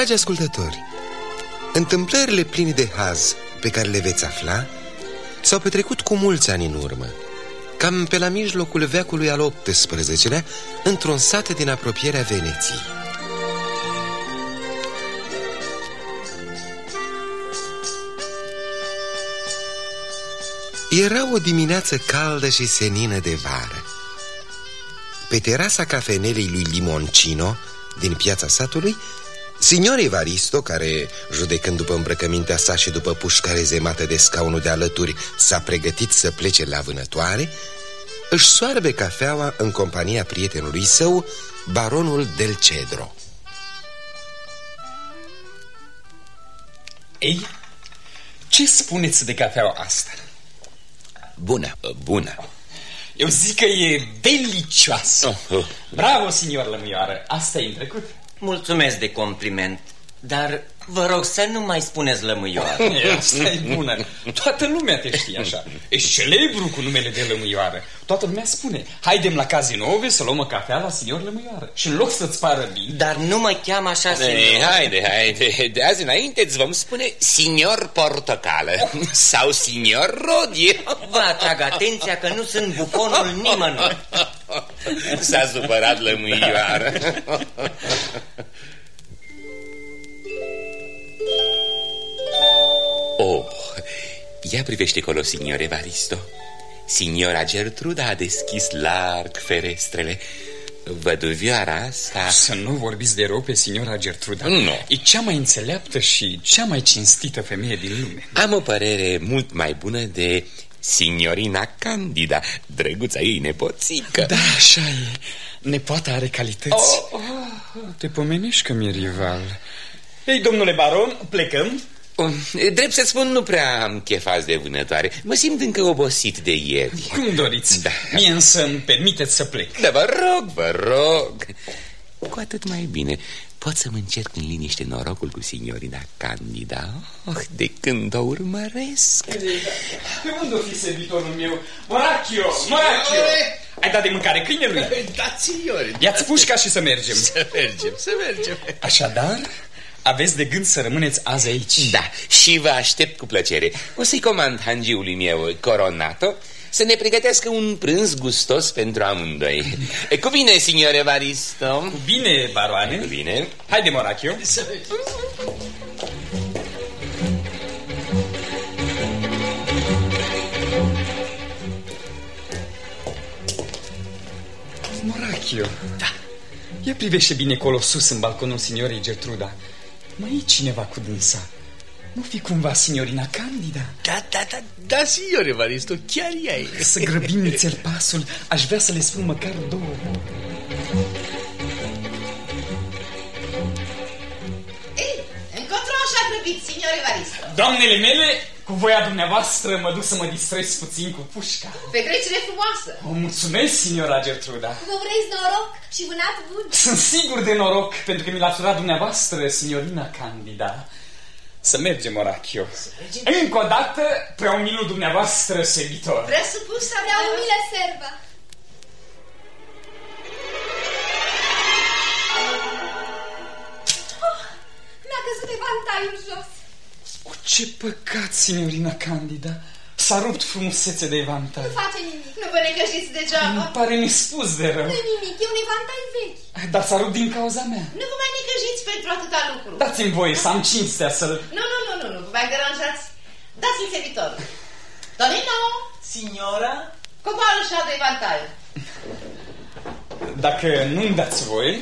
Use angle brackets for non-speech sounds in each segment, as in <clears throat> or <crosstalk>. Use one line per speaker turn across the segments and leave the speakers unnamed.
Dragi ascultători, întâmplările pline de haz pe care le veți afla s-au petrecut cu mulți ani în urmă, cam pe la mijlocul veacului al XVIII-lea, într-un sat din apropierea Veneției. Era o dimineață caldă și senină de vară. Pe terasa cafenelei lui Limoncino, din piața satului, Signor Evaristo, care, judecând după îmbrăcămintea sa și după pușca rezemată de scaunul de alături, s-a pregătit să plece la vânătoare, își soarbe cafeaua în compania prietenului său, baronul Del Cedro.
Ei, ce spuneți de cafeaua asta?
Bună, bună.
Eu zic că e delicioasă.
Oh, oh.
Bravo, signor Lămioară, asta e în trecut.
Mulțumesc de compliment, dar vă rog să nu mai spuneți lămâioară.
E, Asta <laughs> e bună. Toată lumea te știe așa. Ești celebru cu numele de lămâioară. Toată lumea spune, haidem la Cazinove să luăm o cafea la signor lămâioară. Și în loc să-ți pară bine,
Dar nu mă cheamă așa,
Ei,
signor.
haide, haide, de azi înainte îți vom spune Signor Portocală <laughs> sau Signor Rodie.
Vă atrag atenția că nu sunt bufonul nimănui. <laughs>
S-a supărat lămâioară. Oh, ia privește colo, signor Evaristo. Signora Gertruda a deschis larg ferestrele. Văduvioara asta...
să nu vorbiți de rău pe signora Gertruda.
Nu.
E cea mai înțeleaptă și cea mai cinstită femeie din lume.
Am o părere mult mai bună de signorina Candida, drăguța ei nepoțică.
Da, așa e. Nepoata are calități. Oh, oh, te pomenești că mi-e rival. Ei, domnule baron, plecăm?
Oh, Drept să spun, nu prea am chef azi de vânătoare. Mă simt încă obosit de ieri.
Cum doriți.
Da.
Mie însă îmi permiteți să plec.
Da, vă rog, vă rog. Cu atât mai bine. Pot să-mi încerc în liniște norocul cu signorina Candida. Oh, de când o urmăresc.
Pe unde o fi servitorul meu? Morachio, Morachio! Ai dat de mâncare câinelui?
Da, signore.
Ia-ți pușca și să mergem.
Să mergem, să mergem.
Așadar, aveți de gând să rămâneți azi aici?
Da, și vă aștept cu plăcere. O să-i comand hangiului meu, Coronato, să ne pregătească un prânz gustos pentru amândoi. E, <laughs> Cu bine, signore Evaristo.
Cu bine, baroane.
Cu bine.
Haide, Morachio.
Să mergem.
Morachio. Da. Ia privește bine colo sus în balconul signorei Gertruda. Mai e cineva cu dânsa. Nu fi cumva signorina Candida?
Da, da, da, da, signore Evaristo, chiar ea e.
Să grăbim nițel pasul. Aș vrea să le spun măcar două.
Ei, încotro așa grăbit, signor Evaristo.
Doamnele mele, cu voia dumneavoastră mă duc să mă distrez puțin cu pușca.
Petrecere frumoasă.
O mulțumesc, signora Gertruda.
Vă urez noroc și vânat bun.
Sunt sigur de noroc, pentru că mi l-ați urat dumneavoastră, signorina Candida. Să mergem, Orachio. Încă o dată, prea umilul dumneavoastră servitor.
Presupus să avea umilă serva. Oh, mi-a căzut evantaiul jos.
Cu ce păcat, signorina Candida. S-a rupt frumusețe de evantai.
Nu face nimic, nu vă necăjiți degeaba.
Îmi pare nespus de rău.
Nu nimic, e un evantai vechi.
Dar s-a rupt din cauza mea.
Nu vă mai necăjiți pentru atâta lucru.
Dați-mi voie să am cinstea să-l...
Nu, nu, nu, nu, nu, vă mai deranjați. Dați-mi servitorul. Tonino,
Signora?
coboară și de evantaiul.
Dacă nu-mi dați voie...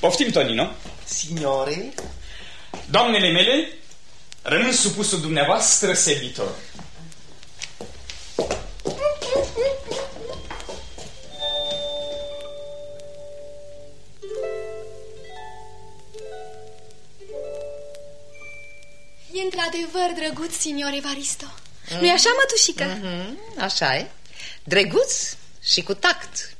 Poftim, Tonino.
Signore?
Doamnele mele, rămân supusul dumneavoastră servitor.
E într-adevăr drăguț, signor Evaristo. Nu-i așa, mătușică?
Așa e. Drăguț și cu tact.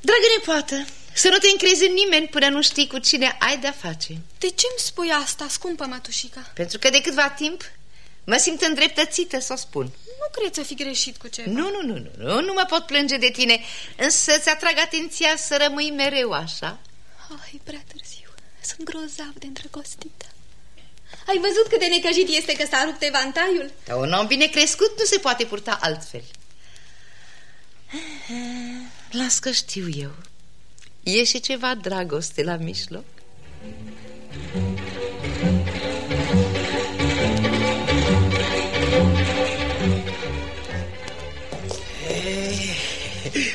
Dragă nepoată, să nu te încrezi în nimeni până nu știi cu cine ai de-a face.
De ce-mi spui asta, scumpă mătușică?
Pentru că de câtva timp mă simt îndreptățită să o spun.
Nu cred să fi greșit cu ceva.
Nu, nu, nu, nu, nu, nu mă pot plânge de tine, însă îți atrag atenția să rămâi mereu așa.
Ah, e prea târziu. Sunt grozav de îndrăgostită. Ai văzut cât de necăjit este că s-a rupt evantaiul?
Dar un om bine crescut nu se poate purta altfel. Las că știu eu. E și ceva dragoste la mijloc?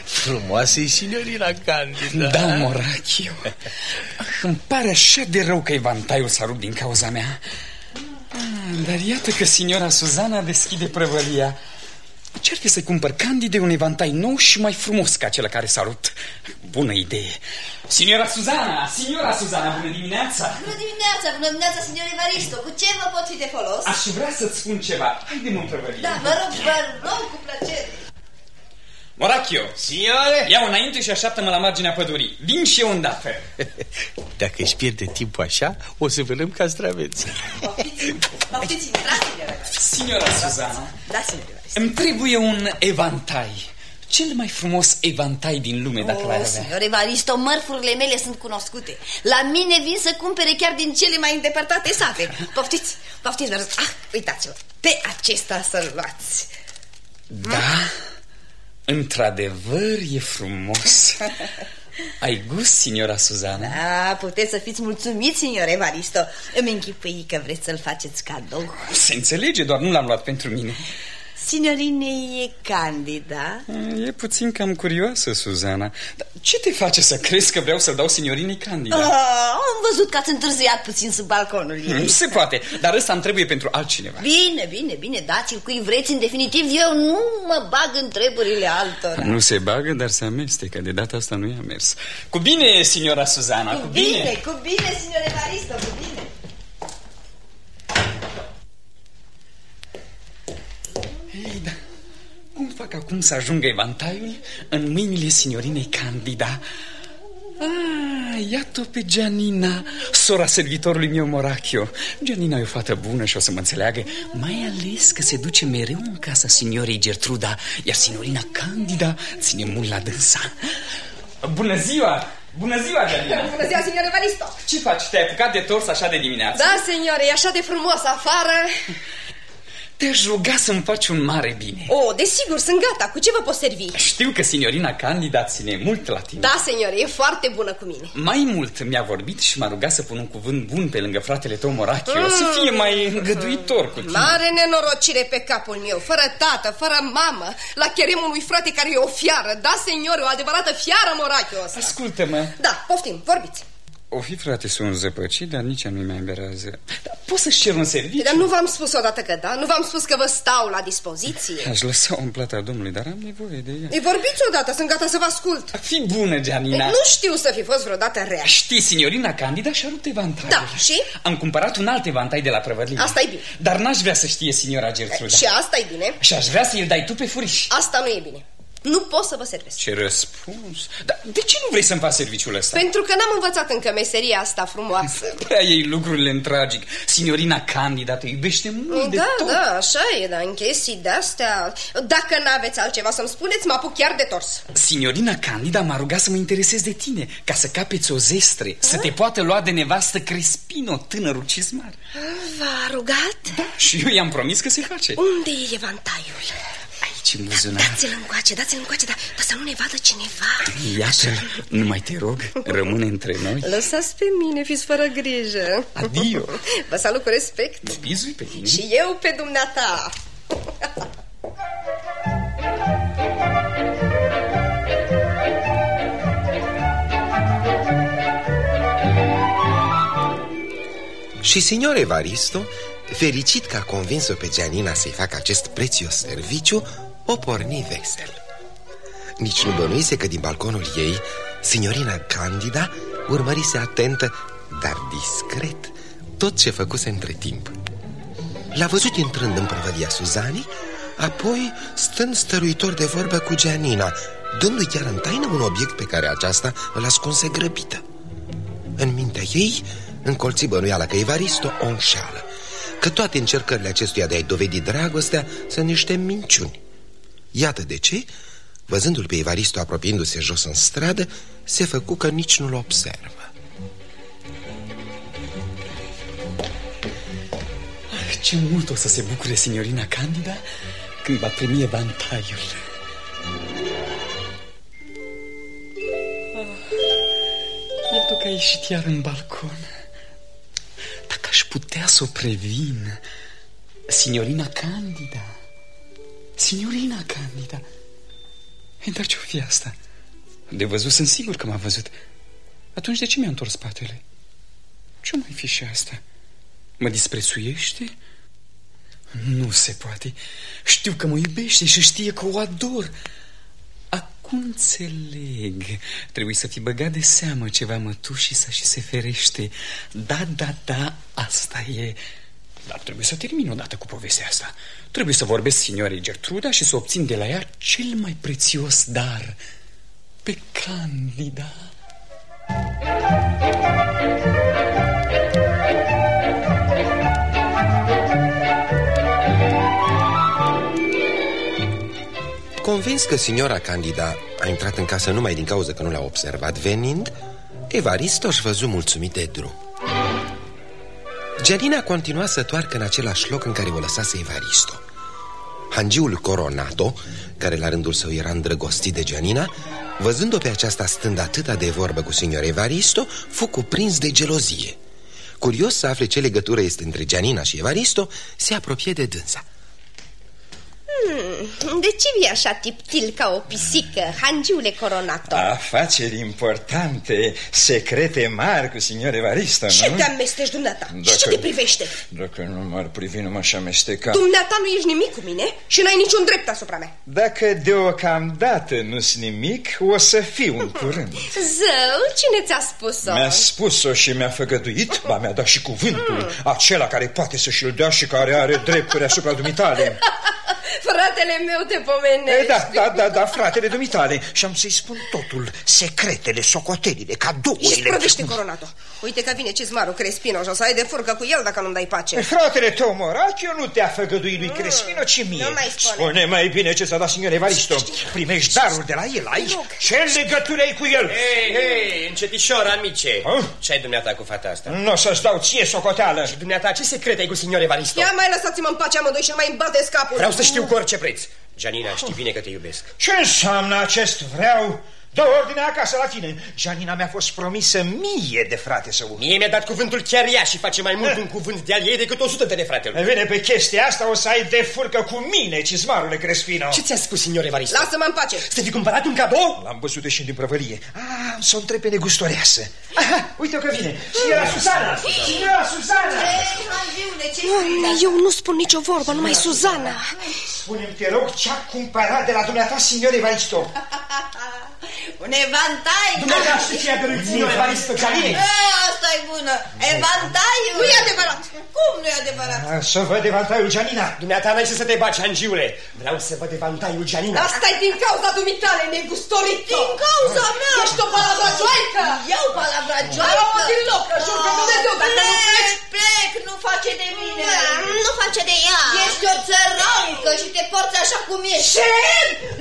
Frumoasă e signorina Candida.
Da, Morachio Îmi pare așa de rău că evantaiul s-a rupt din cauza mea. Ah, Dar iată că signora Suzana deschide prăvălia Ce-ar fi să cumpăr candide un evantai nou și mai frumos ca acela care s-a rupt? Bună idee Signora Suzana, signora Suzana, bună dimineața
Bună dimineața, bună dimineața, signor Evaristo. Cu ce vă pot fi de folos?
Aș vrea să-ți spun ceva Haide-mă în prăvălie
Da, vă rog, vă rog, cu plăcere.
Morachio,
Signore
ia înainte și așteaptă-mă la marginea pădurii Vin și eu îndată <laughs>
Dacă își pierde timpul așa O să vânăm castraveți
Poftiți, poftiți, intrați, signor Evaristo.
Signora Suzana
Da, signor Evaristo.
Îmi trebuie un evantai Cel mai frumos evantai din lume Dacă l-ai
Oh,
avea
signor Evaristo, mărfurile mele sunt cunoscute. La mine vin să cumpere chiar din cele mai îndepărtate sate. Poftiți, poftiți, vă rog. Ah, uitați-vă, pe acesta să-l luați.
Da, într-adevăr e frumos <laughs> Ai gust, signora Suzana?
Da, puteți să fiți mulțumiți, signor Evaristo. Îmi închipui că vreți să-l faceți cadou.
Se înțelege, doar nu l-am luat pentru mine
Signorine e candida.
E puțin cam curioasă, Suzana Dar ce te face să crezi că vreau să dau signorinei Candida?
Ah, am văzut că ați întârziat puțin sub balconul ei.
Nu se poate, dar ăsta îmi trebuie pentru altcineva
Bine, bine, bine, dați-l cui vreți, în definitiv eu nu mă bag în treburile altora.
Nu se bagă, dar se amestecă De data asta nu i-a mers Cu bine, signora Suzana,
Cu bine, cu bine, signor Evaristo, cu bine.
Ei, da. Cum fac acum să ajungă evantaiul în mâinile signorinei Candida? Ah, iată pe Gianina, sora servitorului meu Morachio. Gianina e o fată bună și o să mă înțeleagă, mai ales că se duce mereu în casa signorei Gertruda, iar signorina Candida ține mult la dânsa. Bună ziua! Bună ziua, Gianina! <laughs>
Bună ziua, signor Evaristo!
Ce faci? Te-ai apucat de tors așa de dimineață?
Da, signore, e așa de frumos afară.
Te-aș ruga să-mi faci un mare bine.
Oh, desigur, sunt gata. Cu ce vă pot servi?
Știu că signorina Candida ține mult la tine.
Da, signore, e foarte bună cu mine.
Mai mult mi-a vorbit și m-a rugat să pun un cuvânt bun pe lângă fratele tău Morachio mm. Să fie mai îngăduitor cu tine
Mare nenorocire pe capul meu, fără tată, fără mamă, la cheremul unui frate care e o fiară. Da, signore, o adevărată fiară, Morachio ăsta.
Ascultă-mă
Da, poftim, vorbiți.
O fi frate sunt zăpăcit, dar nici a nu-i mai emberează Dar poți să-și cer un serviciu?
Dar nu v-am spus odată că da? Nu v-am spus că vă stau la dispoziție?
Aș lăsa-o în plata domnului, dar am nevoie de ea
Îi vorbiți odată, sunt gata să vă ascult.
Fi bună, Gianina
Nu știu să fi fost vreodată rea.
Știi, signorina Candida și-a rupt evantaiul
Da, și?
Am cumpărat un alt evantai de la prăvălie
Asta-i bine.
Dar n-aș vrea să știe signora Gertruda
Și asta e bine.
Și aș vrea să-i dai tu pe furiș
Asta nu e bine. Nu pot să vă servesc.
Ce răspuns Dar de ce nu vrei să-mi faci serviciul ăsta?
Pentru că n-am învățat încă meseria asta frumoasă. <laughs>
Prea ei lucrurile în tragic Signorina Candida te iubește mult de
Da,
tot
da, așa e, dar în chestii de-astea... Dacă n-aveți altceva să-mi spuneți, mă apuc chiar de tors.
Signorina Candida m-a rugat să mă interesez de tine Ca să capeți o zestre Să te poată lua de nevastă Crespino, tânărul cizmar
V-a rugat?
Da, și eu i-am promis că se face
Unde e evantaiul?
Aici în buzunar
Dați-l încoace, dați-l încoace, dar, dar să nu ne vadă cineva.
Iată, nu mai te rog, rămâne între noi
Lăsați pe mine, fiți fără grijă.
Adio
Vă salut cu respect.
Bizui pe tine
Și eu pe dumneata.
Și signor Evaristo, fericit că a convins-o pe Gianina să-i facă acest prețios serviciu, o porni vesel. Nici nu bănuise că din balconul ei, signorina Candida urmărise atentă, dar discret, tot ce făcuse între timp. L-a văzut intrând în prăvălia Suzanii, apoi stând stăruitor de vorbă cu Gianina, dându-i chiar în taină un obiect pe care aceasta îl ascunse grăbită. În mintea ei încolți bănuiala că Evaristo o înșală Că toate încercările acestuia de a-i dovedi dragostea Sunt niște minciuni Iată de ce, văzându-l pe Evaristo apropiindu-se jos în stradă, se făcu că nici nu-l observă.
Ah, ce mult o să se bucure signorina Candida când va primi evantaiul. Ah, iată că a ieșit iar în balcon. Dacă aș putea să o previn, signorina Candida signorina Candida. Ei, dar ce-o fi asta? De văzut sunt sigur că m-a văzut. Atunci de ce mi-a întors spatele? Ce mai fi și asta? Mă disprețuiește? Nu se poate. Știu că mă iubește și știe că o ador. Acum înțeleg. Trebuie să fi băgat de seamă ceva mătușisa și se ferește. Da, da, da, asta e. Dar trebuie să termin odată cu povestea asta. Trebuie să vorbesc signoarei Gertruda și să obțin de la ea cel mai prețios dar. Pe Candida.
Convins că signora Candida a intrat în casă numai din cauza că nu l-a observat venind, Evaristo își văzu mulțumit de drum. Gianina continua să toarcă în același loc în care o lăsase Evaristo. Hangiul Coronato, care la rândul său era îndrăgostit de Gianina, văzând-o pe aceasta stând atâta de vorbă cu signor Evaristo, fu cuprins de gelozie. Curios să afle ce legătură este între Gianina și Evaristo, se apropie de dânsa.
Hmm, de ce vii așa tiptil ca o pisică, hangiule coronato?
Afaceri importante, secrete mari cu signor Evaristo,
Ce
nu?
te amesteci dumneata? Și
Dacă-
ce te privește?
Dacă nu m-ar privi, nu m-aș amesteca
Dumneata nu ești nimic cu mine și n-ai niciun drept asupra mea.
Dacă deocamdată nu-s nimic, o să fiu în curând <laughs>
Zău, cine ți-a spus-o?
Mi-a spus-o și mi-a făgăduit, ba mi-a dat și cuvântul Acela care poate să și-l dea și care are drepturi asupra dumitale <laughs>
Fratele meu te
E,
pomenește.
Da, da, da, da, fratele dumitale Și am să-i spun totul Secretele, socotelile,
Ești
cadourile
prăvește, coronato. Uite că vine cizmarul Crespino și o să ai de furcă cu el dacă nu-mi dai pace.
E, Fratele tău, Morachiu, nu te-a făgăduit lui Crespino, ci mie
nu mai spune.
Spune mai bine ce s-a dat signor Evaristo Primești darul de la el aici Ce legătură ai cu el?
Hei, hei, încetișor, amice
Ah?
Ce-ai dumneata cu fata asta?
Nu o să-ți dau ție socoteală
Dumneata, ce secret ai cu signor Evaristo?
Ia mai lăsați-mă în pace amândoi și nu mai îmi bateți capul.
Vreau să știu cu orice preț Janina, știi bine că te iubesc
Ce înseamnă acest vreau? Dă ordine acasă la tine. Janina mi-a fost promisă mie de frate său.
Mie mi-a dat cuvântul chiar ea și face mai mult un cuvânt de al ei decât o sută de fratele
E bine, pe chestia asta o să ai de furcă cu mine, cizmarule Crespino.
Ce ți-a spus signor Evaristo?
Lasă-mă în pace.
Să fi cumpărat un cadou?
L-am văzut ieșind din prăvălie. Ah, să o întreb pe negustoreasă. Aha, uite că vine. Signora Susana. Signora Susana.
Nu, eu nu spun nicio vorbă, numai Suzana.
Spune-mi, te rog, ce-a cumpărat de la dumneata, signor Evaristo? <laughs>
Un evantai!
Dumneata și ți-a dăruit, signor Evaristo, Janine
asta e bună! Evantaiul!
Nu e adevărat.
Cum nu e adevărat?
Ah, Să văd evantaiul, Janina
Dumneata, n-ai ce să te baci, angiule Vreau să văd evantaiul Janina
Asta e din cauza dumitale, negustorito.
Din cauza mea!
Ești o palavrajoaică.
Eu palavrajoaică?
Eu din loc, că jur pe Dumnezeu, dacă nu pleci...
Plec, plec, nu face de mine!
Nu face de ea.
Ești o țărancă și te porți așa cum ești!
Ce?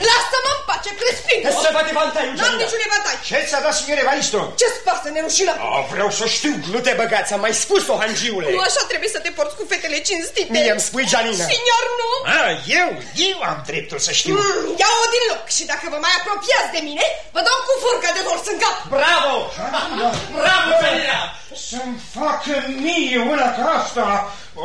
Lasă-mă în pace, Crespin.
Să văd evantaiul
N-am
Janina
niciun evantai.
Ce ți-a dat, signor Evaristo?
Ce-ți pasă, nerușină?
Ah, vreau să știu
Nu te băgați, am mai spus-o, hangiule
Nu așa trebuie să te porți cu fetele cinstite.
Mie îmi spui, Janina
Signor, nu.
Ah, eu, eu am dreptul să știu
Mm, Ia-o din loc și dacă vă mai apropiați de mine, vă dau cu furca de dors în cap.
Bravo! Bravo, Janina!
Să-mi facă mie una ca asta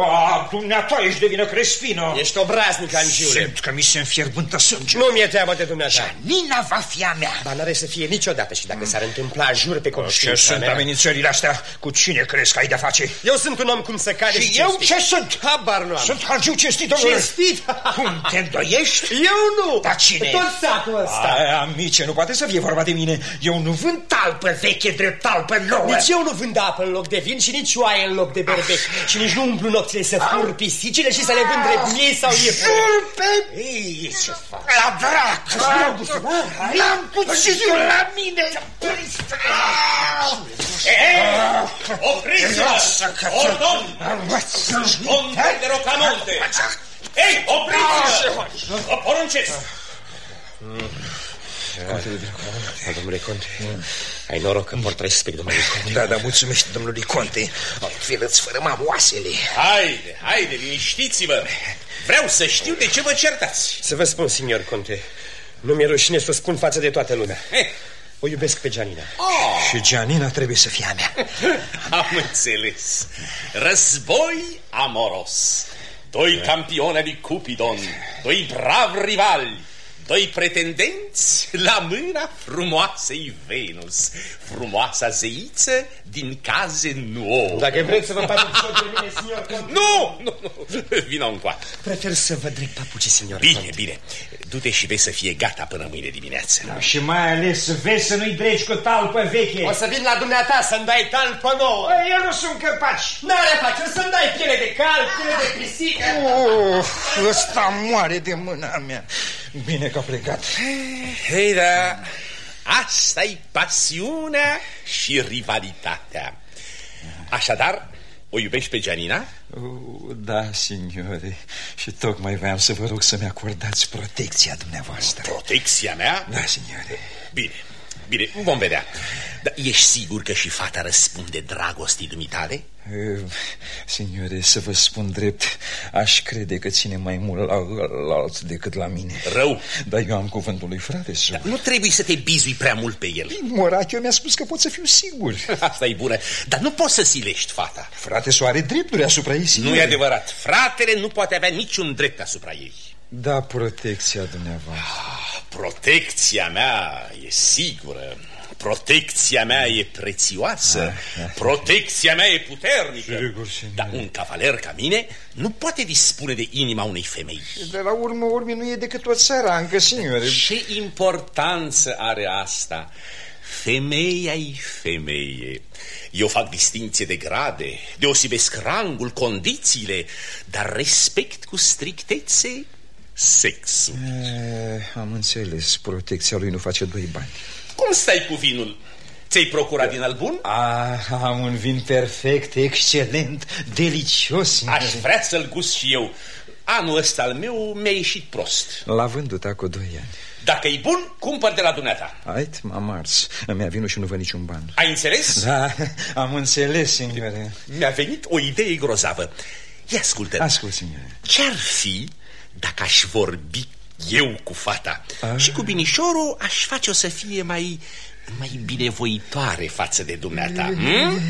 Ah, dumneata ești de vină Crespino
Ești obraznic, angiule
Simt că mi se înfierbântă sânge
Nu mi-e teamă de dumneata
Nina va fi a mea
Ba n-are să fie niciodată și dacă s-ar întâmpla, jur pe
Ce
conștiința
sunt
mea
amenințările astea? Cu cine crezi că ai de face?
Eu sunt un om cum să cade
Și eu
cinstit.
ce sunt?
Habar nu am
Sunt hangiu cinstit, domnule
Cinstit?
Cum te îndoiești?
Eu nu
Dar cine?
Tot satul ăsta
Ai, amice, nu poate să fie vorba de mine Eu nu vând talpă veche drept talpă nouă
Nici eu nu vând apă în loc de vin și nici oaie în loc de berbec Și nici nu umplu nopțile să fur pisicile și să le vând drept miei sau iepuri
Jur pe... Ei, ce fac? La drac! L-am puțit la mine!
Opriți-vă!
Lasă că
Ordon! Conte de Rocamonte! Ei, opriți-vă! Vă poruncesc!
Da, domnule Conte, ai noroc că port respect, domnule Conte.
Da, da, mulțumesc domnului Conte. Altfel îți fărâmam oasele.
Haide, haide, liniștiți-vă. Vreau să știu de ce vă certați.
Să vă spun, signor Conte, nu mi-e rușine să o spun față de toată lumea.
Eh.
O iubesc pe Gianina.
Oh,
Și Gianina trebuie să fie a mea. <laughs>
am înțeles. Război amoros. Doi campioni ai Cupidon, doi bravi rivali, doi pretendenți la mâna frumoasei Venus, frumoasa zeiță din case nouă.
Dacă vreți să vă faceți joc de mine, signor Conte...
Nu, nu, nu, vino încoa.
Prefer să vă dreg papuci, signor
Bine,
Conte.
bine, du-te și vezi să fie gata până mâine dimineață.
Și mai ales vezi să nu-i dregi cu talpă veche.
O să vin la dumneata să-mi dai talpă nouă.
Eu nu sunt cărpaci.
N-are face, să-mi dai piele de cal, piele de pisică.
Oh, ăsta moare de mâna mea. Bine că a plecat.
Hei, da, asta e pasiunea și rivalitatea. Așadar, o iubești pe Gianina?
Oh, da, signore. Și tocmai voiam să vă rog să-mi acordați protecția dumneavoastră.
Protecția mea?
Da, signore.
Bine, bine, vom vedea. Dar ești sigur că și fata răspunde dragostii dumitale?
Uh, Signore, să vă spun drept, aș crede că ține mai mult la, la alt decât la mine.
Rău.
Dar eu am cuvântul lui frate
Dar nu trebuie să te bizui prea mult pe el.
Morachiu mi-a spus că pot să fiu sigur. <laughs>
Asta e bună, dar nu poți să silești fata.
Frate, so are drepturi asupra ei, signore.
Nu e adevărat. Fratele nu poate avea niciun drept asupra ei.
Da, protecția dumneavoastră.
Protecția mea e sigură. Protecția mea e prețioasă. <laughs> Protecția mea e puternică.
Sigur, signore.
Dar un cavaler ca mine nu poate dispune de inima unei femei.
De la urmă, urmă, nu e decât o țărancă, signore.
Ce importanță are asta? Femeia e femeie. Eu fac distinție de grade, deosebesc rangul, condițiile, dar respect cu strictețe sexul.
E, am înțeles, protecția lui nu face doi bani.
Cum stai cu vinul? Ți-ai procurat din al bun?
Ah, am un vin perfect, excelent, delicios, signore.
Aș vrea să-l gust și eu. Anul ăsta al meu mi-a ieșit prost.
L-a vândut acum doi ani.
Dacă e bun, cumpăr de la dumneata.
Ait, m-am ars. Mi-a vinut și nu văd niciun ban.
Ai înțeles?
Da, am înțeles, signore.
Mi-a venit o idee grozavă. Ia ascultă.
Ascult, signore.
Ce-ar fi dacă aș vorbi eu cu fata
Ah.
și cu binișorul aș face-o să fie mai mai binevoitoare față de dumneata. Hm?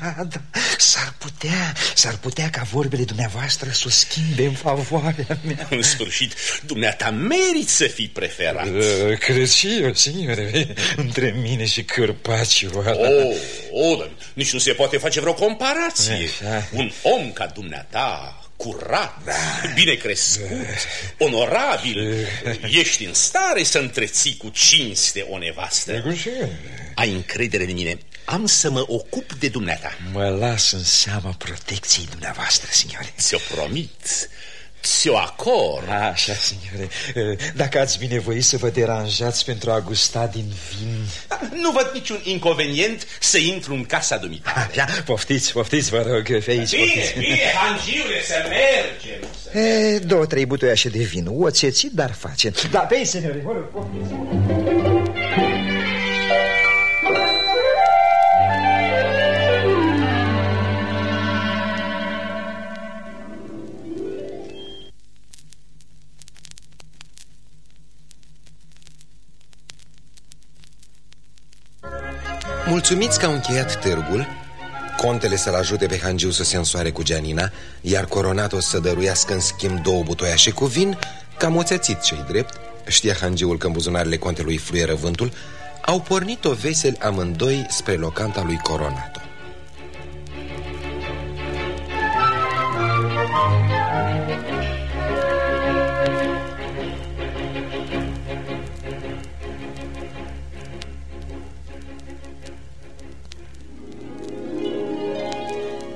Da, da, s-ar putea, s-ar putea ca vorbele dumneavoastră să o schimbe în favoarea mea.
În sfârșit, dumneata merit să fii preferat.
Uh, Cred și eu, signore, între mine și cârpaciu ăla.
Oh, oh, dar nici nu se poate face vreo comparație.
Așa.
Un om ca dumneata, curat, bine crescut, onorabil, ești în stare să întreții cu cinste o nevastă.
Sigur și eu.
Ai încredere în mine. Am să mă ocup de dumneata.
Mă las în seama protecției dumneavoastră, signore.
Ți-o promit, ți-o acord.
Așa, signore. Uh, Dacă ați binevoit să vă deranjați pentru a gusta din vin...
Nu văd niciun inconvenient să intru în casa dumitale.
Așa, poftiți, poftiți, vă rog, pe aici,
Bine,
poftiți.
bine, Hangiule, să mergem. Să...
E, două, trei butoiașe de vin, oțețit, dar face. Da, pe aici, signore, vă rog, poftiți.
Mulțumiți că au încheiat târgul, contele să-l ajute pe Hangiu să se însoare cu Gianina, iar coronatul să dăruiască în schimb două butoiașe cu vin, cam oțețit cei drept, știa Hangiul că în buzunarele contelui fluieră vântul, au pornit-o veseli amândoi spre locanta lui Coronato.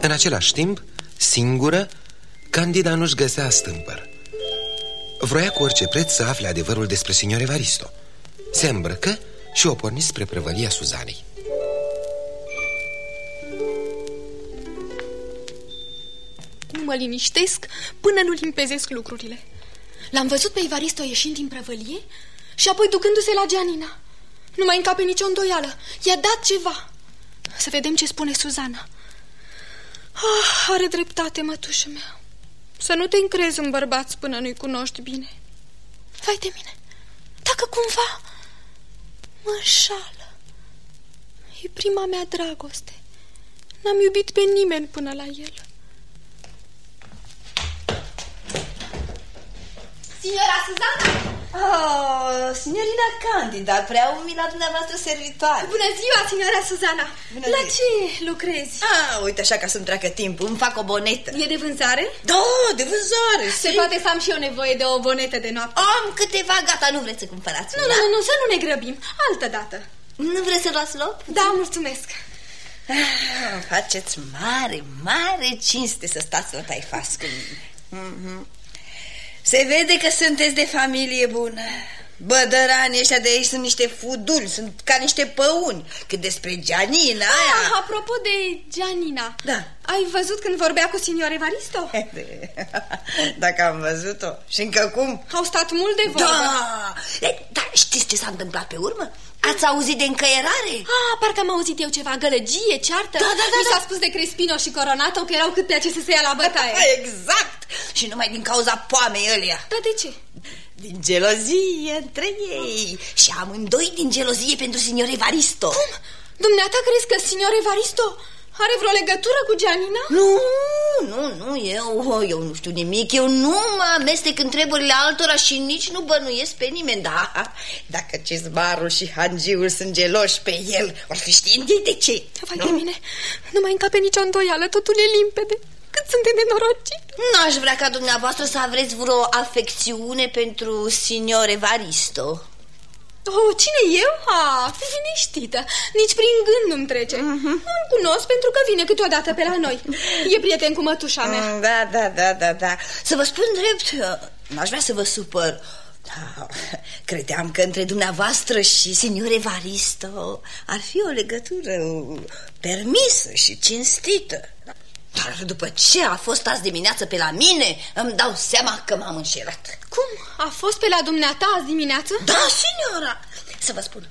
În același timp, singură, Candida nu-și găsea stâmpăr. Vroia cu orice preț să afle adevărul despre signor Evaristo. Se îmbrăcă și o porni spre prăvălia Suzanei.
Nu mă liniștesc până nu limpezesc lucrurile. L-am văzut pe Ivaristo ieșind din prăvălie Și apoi ducându-se la Gianina. Nu mai încape nicio îndoială. I-a dat ceva. Să vedem ce spune Suzana. Ah, are dreptate, mătușă mea. Să nu te încrezi în bărbați până nu-i cunoști bine. Vai de mine, dacă cumva mă înșală. E prima mea dragoste. N-am iubit pe nimeni până la el.
Signora Suzana! Oh, signorina Candida, prea umila dumneavoastră servitoare.
Bună ziua, signora Suzana!
Bună
la
ziua.
ce lucrezi?
Ah, uite așa ca să-mi treacă timpul, îmi fac o bonetă.
E de vânzare?
Da, de vânzare,
Se poate să am și eu nevoie de o bonetă de noapte.
Am câteva, gata, nu vreți să cumpărați
Nu,
una?
nu, nu, nu, să nu ne grăbim. Altă dată.
Nu vreți să luați loc?
Da, mulțumesc.
Ah, faceți mare, mare cinste să stați la taifas cu mine. Mhm. Se vede că sunteți de familie bună. Bădăranii ăștia de aici sunt niște fuduli, sunt ca niște păuni. Cât despre Gianina aia...
Ah, apropo de Gianina.
Da.
Ai văzut când vorbea cu signor Evaristo? <laughs>
Dacă am văzut-o. Și încă cum?
Au stat mult de vorbă.
Da! E, dar știți ce s-a întâmplat pe urmă? Ați auzit de încăierare?
Ah, parcă am auzit eu ceva, gălăgie, ceartă.
Da, da, da,
Mi s-a
da.
spus de Crespino și Coronato că erau cât pe ce să se ia la bătaie. <laughs>
Exact! Și numai din cauza poamei ălea.
Dar de ce?
Din gelozie între ei. Și amândoi din gelozie pentru signor Evaristo.
Cum? Dumneata crezi că signor Evaristo are vreo legătură cu Gianina?
Nu, nu, nu, eu, eu nu știu nimic, eu nu mă amestec în treburile altora și nici nu bănuiesc pe nimeni, da, dacă Cizmarul și Hangiul sunt geloși pe el, or fi știind ei de ce.
Vai de mine, nu mai încape nicio îndoială, totul e limpede. Cât sunt de nenorocit.
Nu aș vrea ca dumneavoastră să aveți vreo afecțiune pentru signor Evaristo.
Oh, cine eu? Ah, fi liniștită. Nici prin gând nu-mi trece.
Mhm.
Îl cunosc pentru că vine câteodată pe la noi. E prieten cu mătușa mea.
Mm, Da, da, da, da, da. Să vă spun drept, n-aș vrea să vă supăr. Da, credeam că între dumneavoastră și signor Evaristo ar fi o legătură permisă și cinstită. Dar după ce a fost azi dimineață pe la mine, îmi dau seama că m-am înșelat.
Cum? A fost pe la dumneata azi dimineață?
Da, signora! Să vă spun,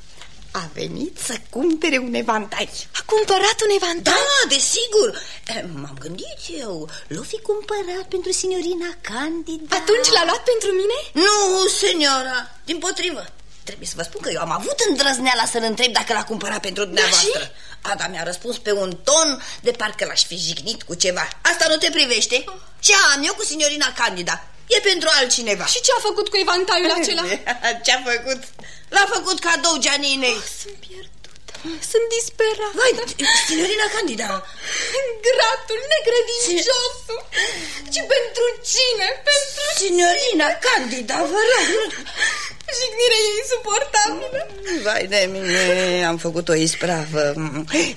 a venit să cumpere un evantai.
A cumpărat un evantai?
Da, desigur. Eh, M-am gândit eu, l-o fi cumpărat pentru signorina Candida.
Atunci l-a luat pentru mine?
Nu, signora, din potrivă. Trebuie să vă spun că eu am avut îndrăzneala să-l întreb dacă l-a cumpărat pentru dumneavoastră.
și?
Ada mi-a răspuns pe un ton de parcă l-aș fi jignit cu ceva. Asta nu te privește? Ce am eu cu signorina Candida? E pentru altcineva.
Și ce a făcut cu evantaiul <laughs> acela?
Ce-a făcut? L-a făcut cadou Gianinei.
Sunt pierdută. Sunt disperată.
Vai, signorina Candida.
Gratul, necredinciosul. Și pentru cine? Pentru...
Signorina Candida, vă rog.
Jignirea e insuportabilă.
Vai de mine, am făcut o ispravă.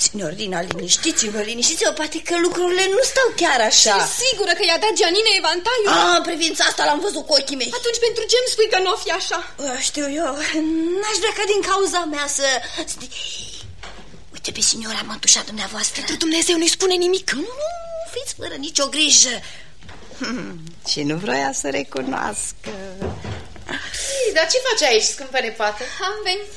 Signorina, liniștiți-vă, liniștiți-vă, poate că lucrurile nu stau chiar așa.
Sunt sigură că i-a dat Gianine evantaiul?
Ah, în privința asta l-am văzut cu ochii mei.
Atunci pentru ce îmi spui că nu o fi așa?
Ah, Știu eu, n-aș vrea ca din cauza mea să... Uite pe signora mătușa dumneavoastră.
Pentru Dumnezeu nu-i spune nimic.
Nu, nu, fiți fără nicio grijă. Hmm, <laughs> și nu vroia să recunoască.
Ei, Dar ce faci aici, scumpă nepoată?
Am venit...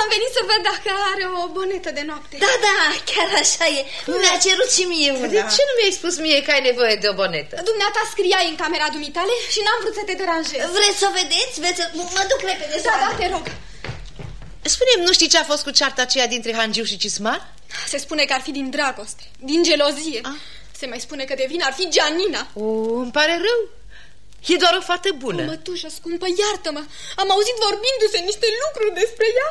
Am venit să văd dacă are o bonetă de noapte.
Da, da, chiar așa e. Mi-a cerut și mie una.
De ce nu mi-ai spus mie că ai nevoie de o bonetă?
Dumneata scriai în camera dumitale și n-am vrut să te deranjez.
Vreți să o vedeți? Vreți să... Mă duc repede să
Da,
o
da,
văd.
te rog.
Spune-mi, nu știi ce a fost cu cearta aceea dintre Hangiu și Cismar?
Se spune că ar fi din dragoste, din gelozie.
Ah.
Se mai spune că de vină ar fi Gianina.
O, îmi pare rău. E doar o fată
O,
bună.
mătușă scumpă, iartă-mă. Am auzit vorbindu-se niște lucruri despre ea.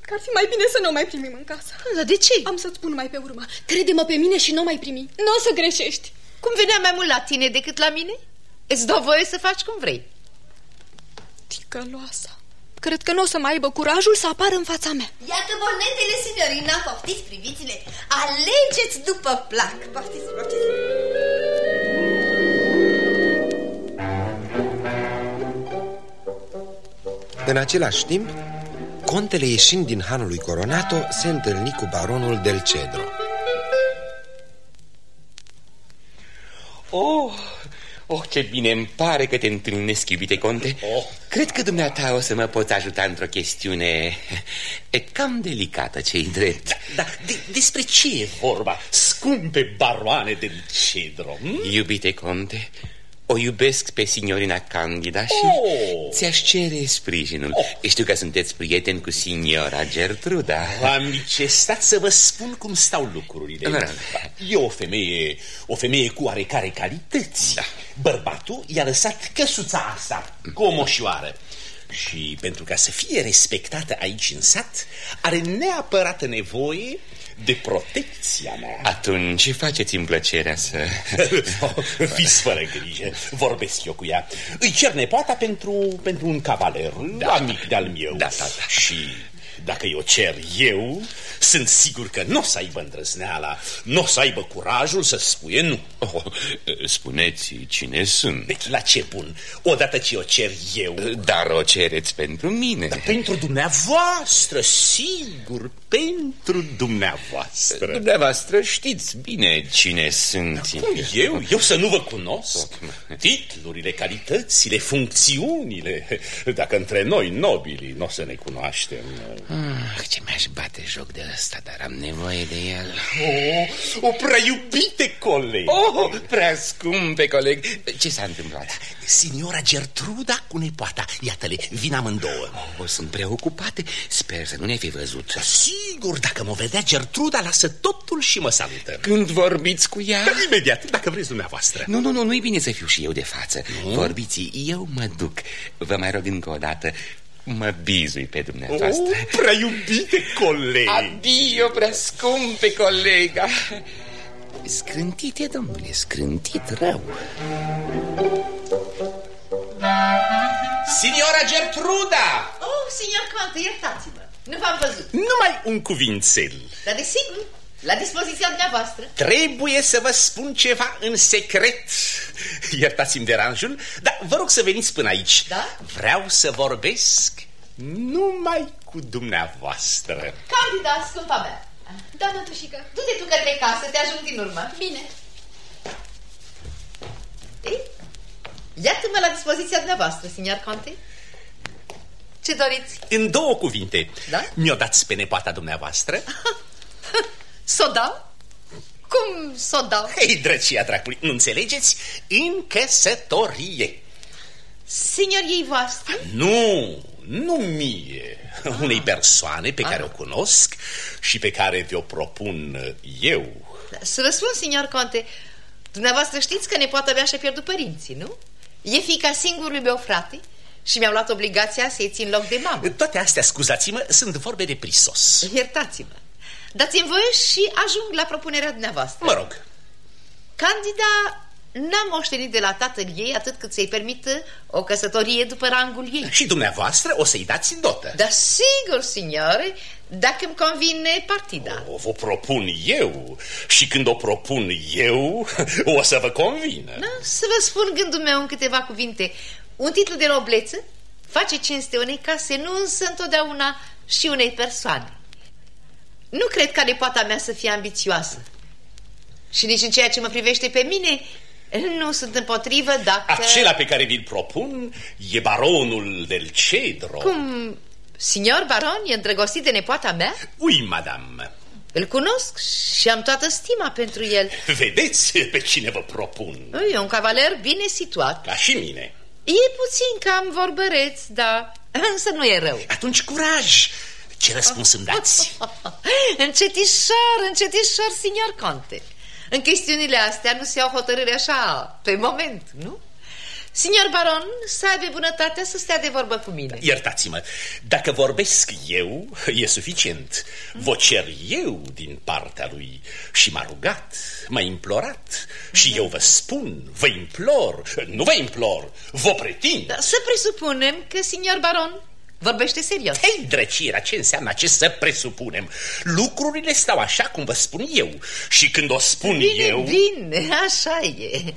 Că ar fi mai bine să nu o mai primim în casă.
Dar de ce?
Am să-ți spun mai pe urmă. Crede-mă pe mine și nu o mai primi. Nu o să greșești.
Cum venea mai mult la tine decât la mine? Îți dau voie să faci cum vrei.
Ticăloasa. Cred că nu o să mai aibă curajul să apară în fața mea.
Iată bonetele, signorina, poftiți, priviți-le. Alegeți după plac. Poftiți, poftiți.
În același timp, contele ieșind din hanul lui Coronato se întâlni cu baronul del Cedro.
Oh,
Oh, ce bine îmi pare că te întâlnesc, iubite conte
Oh.
Cred că dumneata o să mă poți ajuta într-o chestiune E cam delicată, ce-i drept
Da, de, despre ce e vorba, scumpe baroane de Cedro? Hm?
Iubite conte, o iubesc pe signorina Candida și
Oh.
ți-aș cere sprijinul Știu că sunteți prieteni cu signora Gertruda
Am licestat să vă spun cum stau lucrurile.
Da, da.
E o femeie, o femeie cu oarecare calități. Da. Bărbatul i-a lăsat căsuța asta cu o moșoară. Și pentru ca să fie respectată aici în sat, are neapărat nevoie de protecția mea.
Atunci faceți-mi plăcerea să... <laughs>
Fiți fără grijă, vorbesc eu cu ea. Îi cer nepoata pentru, pentru un cavaler, da. amic de-al meu.
Da, da, da.
Și dacă eu cer eu, sunt sigur că nu o să aibă îndrăzneala, nu o să aibă curajul să spuie nu.
Oh, spuneți cine sunt
Deci la ce bun? Odată ce o cer eu...
Dar o cereți pentru mine
Dar pentru dumneavoastră, sigur, pentru dumneavoastră.
Dumneavoastră știți bine cine sunt
Cum eu? Eu să nu vă cunosc? Titlurile, calitățile, funcțiunile. Dacă între noi, nobilii, nu o să ne cunoaștem.
ah, Ce mi-aș bate joc de ăsta, dar am nevoie de el
Oh, o prea iubite coleg.
Oh, prea scumpe coleg Ce s-a întâmplat?
Signora Gertruda cu nepoata. Iată-le, vin amândouă.
Oh, sunt preocupate Sper să nu ne fi văzut
Sigur, dacă mă vedea Gertruda, lasă totul și mă salută.
Când vorbiți cu ea?
Da, imediat, dacă vreți dumneavoastră.
Nu, nu, nu, nu-i bine să fiu și eu de față Vorbiți, eu mă duc Vă mai rog încă o dată Mă bizui pe dumneavoastră
Oh, prea iubite coleg.
Adio, prea scumpe colega Scrântite, domnule, scrântit rău
Signora Gertruda!
Oh, signor Conte, iertați-mă. Nu v-am văzut.
Numai un cuvințel.
Dar desigur, la dispoziția dumneavoastră.
Trebuie să vă spun ceva în secret. Iertați-mi deranjul, dar vă rog să veniți până aici.
Da?
Vreau să vorbesc numai cu dumneavoastră.
Candida, scumpa mea. Da, mătușică, du-te tu către casă, te ajung din urmă. Bine. Ei, iată-mă la dispoziția dumneavoastră, signor Conte. Ce doriți?
În două cuvinte,
Da?
mi-o dați pe nepoata dumneavoastră? <laughs>
S-o dau? Cum s-o dau?
Ei, drăcia dracului, nu înțelegeți? În căsătorie.
Signoriei voastre?
Nu, nu mie, unei persoane pe care o cunosc și pe care vi-o propun eu.
Să vă spun, signor Conte, dumneavoastră știți că nepoata mea și-a pierdut părinții, nu? E fiica singurului meu frate și mi-am luat obligația să-i țin loc de mamă.
Toate astea, scuzați-mă, sunt vorbe de prisos.
Iertați-mă. Dați-mi voie și ajung la propunerea dumneavoastră.
Mă rog,
Candida n-a moștenit de la tatăl ei atât cât să-i permită o căsătorie după rangul ei.
și dumneavoastră o să-i dați dotă.
Da, sigur, signore, dacă îmi convine partida.
O vă propun eu și când o propun eu, <laughs> o să vă convină.
Da, să vă spun gândul meu în câteva cuvinte. Un titlu de nobleță face cinste unei case, nu însă întotdeauna și unei persoane. Nu cred ca nepoata mea să fie ambițioasă. Și nici în ceea ce mă privește pe mine, nu sunt împotrivă dacă...
Acela pe care vi-l propun e baronul del Cedro.
Cum, signor baron, e îndrăgostit de nepoata mea?
Ui, madame.
Îl cunosc și am toată stima pentru el.
Vedeți pe cine vă propun.
E un cavaler bine situat.
Ca și mine.
E puțin cam vorbăreț, dar însă nu e rău.
Atunci curaj! Ce răspuns îmi dați? <laughs>
încetișor, încetișor, signor Conte. În chestiunile astea nu se iau hotărâri așa, pe moment, nu? Signor baron, să aibă bunătatea să stea de vorbă cu mine.
Iertați-mă, dacă vorbesc eu, e suficient. Vă cer eu din partea lui și m-a rugat, m-a implorat și eu vă spun, vă implor, nu vă implor, vă pretind.
Dar să presupunem că signor baron vorbește serios.
Hei, drăciera, ce înseamnă ce să presupunem? Lucrurile stau așa cum vă spun eu și când o spun
Bine,
eu...
bine, așa e.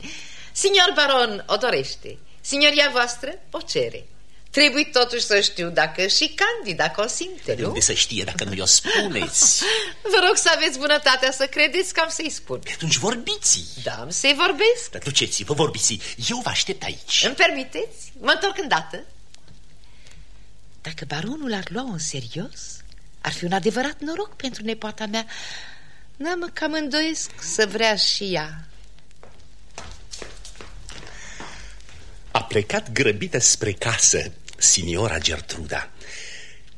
Signor baron o dorește, signoria voastră o cere. Trebuie totuși să știu dacă și Candida consimte,
De
nu?
unde să știe dacă nu i-o spuneți? <laughs>
Vă rog să aveți bunătatea să credeți că am să-i spun
Atunci vorbiți.
Da, am să-i vorbesc
Dar duceți-vă, vorbiți. Eu vă aștept aici.
Îmi permiteți? Mă întorc îndată Dacă baronul ar lua în serios Ar fi un adevărat noroc pentru nepoata mea Dar mă cam îndoiesc să vrea și ea
A plecat grăbită spre casă signora Gertruda.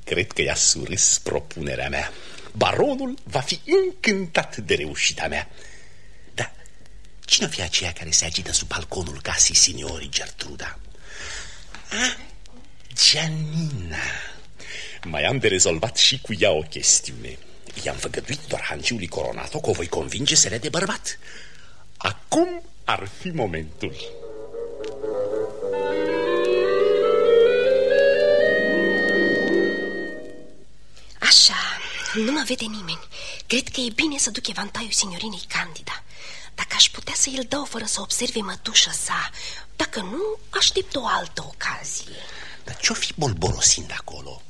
Cred că i-a surâs propunerea mea. Baronul va fi încântat de reușita mea. Dar cine fi aceea care se agită sub balconul casei signorii Gertruda? Ah, Gianina. Mai am de rezolvat și cu ea o chestiune. I-am făgăduit doar hangiului coronato că o voi convinge să le de bărbat. Acum ar fi momentul.
Așa, nu mă vede nimeni. Cred că e bine să duc evantaiul signorinei Candida. Dacă aș putea să îl dau fără să observe mătușa sa, dacă nu, aștept o altă ocazie.
Dar ce-o fi bolborosind acolo?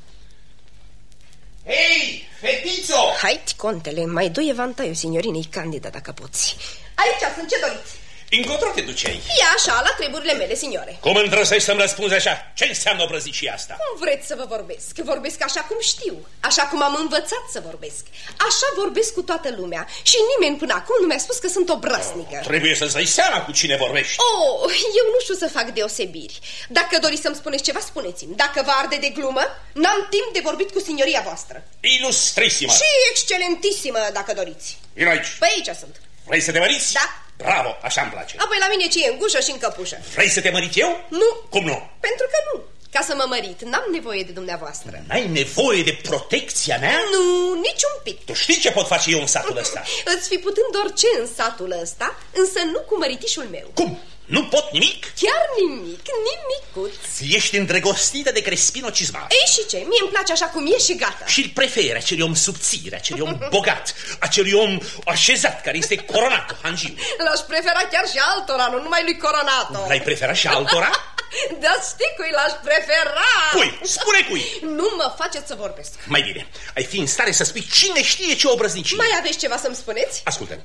Hei, fetițo!
Hai, contele, mai doi evantaiul signorinei Candida, dacă poți. Aici sunt, ce doriți?
Încotro te duceai?
E așa, la treburile mele, signore.
Cum îndrăsești să-mi răspunzi așa? Ce înseamnă obrăzicia asta?
Cum vreți să vă vorbesc? Vorbesc așa cum știu, așa cum am învățat să vorbesc. Așa vorbesc cu toată lumea și nimeni până acum nu mi-a spus că sunt obrasnică.
Trebuie să-ți dai seama cu cine vorbești.
Oh, eu nu știu să fac deosebiri. Dacă doriți să-mi spuneți ceva, spuneți-mi. Dacă vă arde de glumă, n-am timp de vorbit cu signoria voastră.
Ilustrisima!
Și excelentissimă, dacă doriți.
Vino aici.
Păi aici sunt.
Vrei să te măriți?
Da.
Bravo, așa îmi place.
Apoi la mine ce e în gușă și în căpușă.
Vrei să te mărit eu?
Nu.
Cum nu?
Pentru că nu. Ca să mă mărit, n-am nevoie de dumneavoastră.
N-ai nevoie de protecția mea?
Nu, niciun pic.
Tu știi ce pot face eu în satul ăsta? <laughs>
Îți fi putând orice în satul ăsta, însă nu cu măritișul meu.
Cum? Nu pot nimic?
Chiar nimic, nimicuț.
Ești îndrăgostită de Crespino Cizmar.
Ei și ce? Mie îmi place așa cum e și gata.
Și îl preferi acelui om subțire, acelui om bogat, acelui om așezat, care este coronat, hangiu.
L-aș prefera chiar și altora, nu numai lui Coronato.
L-ai prefera și altora? <laughs>
Dar știi cui l-aș prefera?
Cui? Spune cui!
Nu mă faceți să vorbesc.
Mai bine, ai fi în stare să spui cine știe ce obrăznicie.
Mai aveți ceva să-mi spuneți?
Ascultă,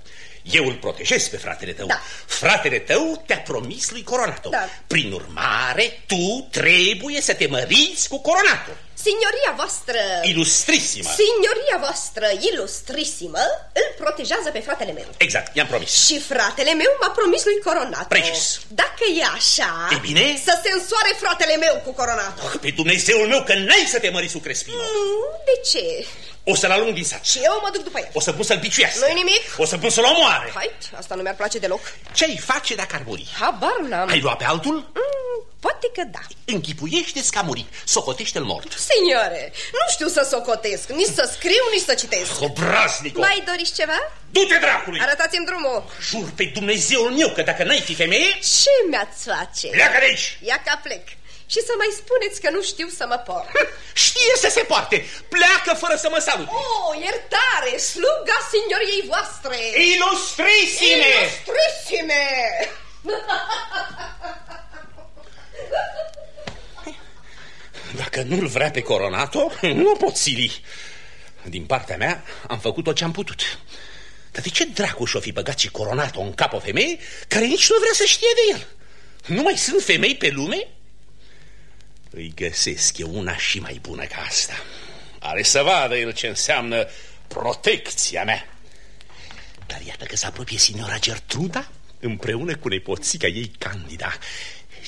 eu îl protejez pe fratele tău.
Da.
Fratele tău te-a promis lui Coronato.
Da.
Prin urmare, tu trebuie să te măriți cu Coronato.
Signoria voastră...
Ilustrisima.
Signoria voastră ilustrissimă îl protejează pe fratele meu.
Exact, i-am promis.
Și fratele meu m-a promis lui Coronato.
Precis.
Dacă e așa...
E bine?
Să se însoare fratele meu cu Coronato.
Oh, pe Dumnezeul meu că n-ai să te măriți cu Crespino.
Nu, de ce?
O să-l alung din sat.
Și eu mă duc după el.
O să pun să-l biciuiască.
Nu-i nimic?
O să pun să-l omoare.
Hai, asta nu mi-ar place deloc.
Ce-ai face dacă ar muri?
Habar n-am.
Ai luat pe altul?
Mm, poate că da.
Închipuiește-ți că a murit. Socotește-l mort.
Signore, nu știu să socotesc, nici să scriu, nici să citesc.
Obraznico!
Mai doriți ceva?
Du-te dracului!
Arătați-mi drumul.
Jur pe Dumnezeul meu că dacă n-ai fi femeie...
Ce mi-ați face?
Pleacă de aici!
Ia ca plec. Și să mai spuneți că nu știu să mă port.
Știe să se poarte! Pleacă fără să mă salute!
Oh, iertare, sluga signoriei voastre!
Ilustrisime!
Ilustrisime! <laughs>
Dacă nu-l vrea pe Coronato, nu o pot sili. Din partea mea am făcut tot ce am putut. Dar de ce dracu și-o fi băgat și Coronato în cap o femeie care nici nu vrea să știe de el? Nu mai sunt femei pe lume? Îi găsesc eu una și mai bună ca asta. Are să vadă el ce înseamnă protecția mea. Dar iată că se apropie signora Gertruda împreună cu nepoțica ei Candida.